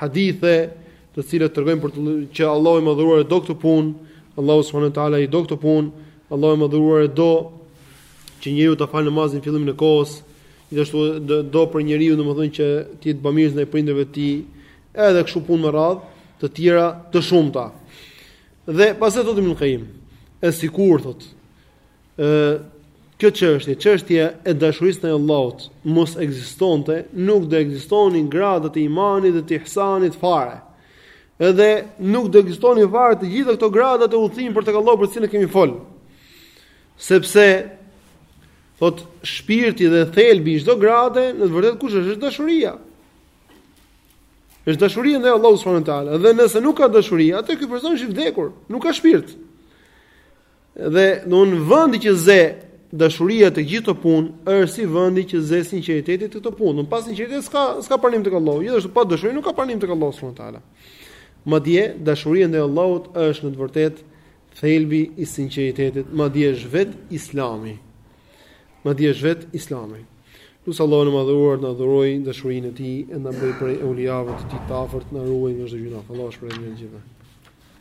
hadithe të cilat tregojnë për të që Allahu i madhëruar e do këtë punë, Allahu subhanahu wa taala i do këto punë, Allahu i madhëruar e do që njeriu ta falë namazin fillimin e kohës, gjithashtu do, do për njeriun domethënë që të jetë bamirës ndaj prindërve të tij, edhe kështu punë me radhë, të tjera të shumta. Dhe pastaj thotë Ibn Qayyim, e sikur thotë Ë Kjo çështje, çështja e dashurisë ndaj Allahut, mos ekzistonte, nuk do ekzistonin gradat e imanit dhe të ihsanit fare. Edhe nuk do ekzistonin fare të gjitha këto grada të udhëtimit për tek Allahu për cilën kemi fol. Sepse thot shpirti dhe thelbi i çdo grade në të vërtetë kush është? Është dashuria. Është dashuria ndaj Allahut subhanuhu teala. Dhe nëse nuk ka dashuri, atëherë ky person është i vdekur, nuk ka shpirt. Dhe në unë vendi që zë dashuria të gjithë të punë, është si vendi që zë sinqeriteti te punët. Në pa sinqeritet s'ka, s'ka pranim tek Allahu. Gjithashtu pa dashuri nuk ka pranim tek Allahu subhanehu teala. Madje, dashuria ndaj Allahut është në të vërtetë thelbi i sinqeritetit. Madje është vetë islami. Madje është vetë islami. Lus Allahun e madhëruar të na dhurojë dashurinë e tij e na bëjë prej evliave të tij të afërt na ruajë në gjithë në Allah është prej në gjithë.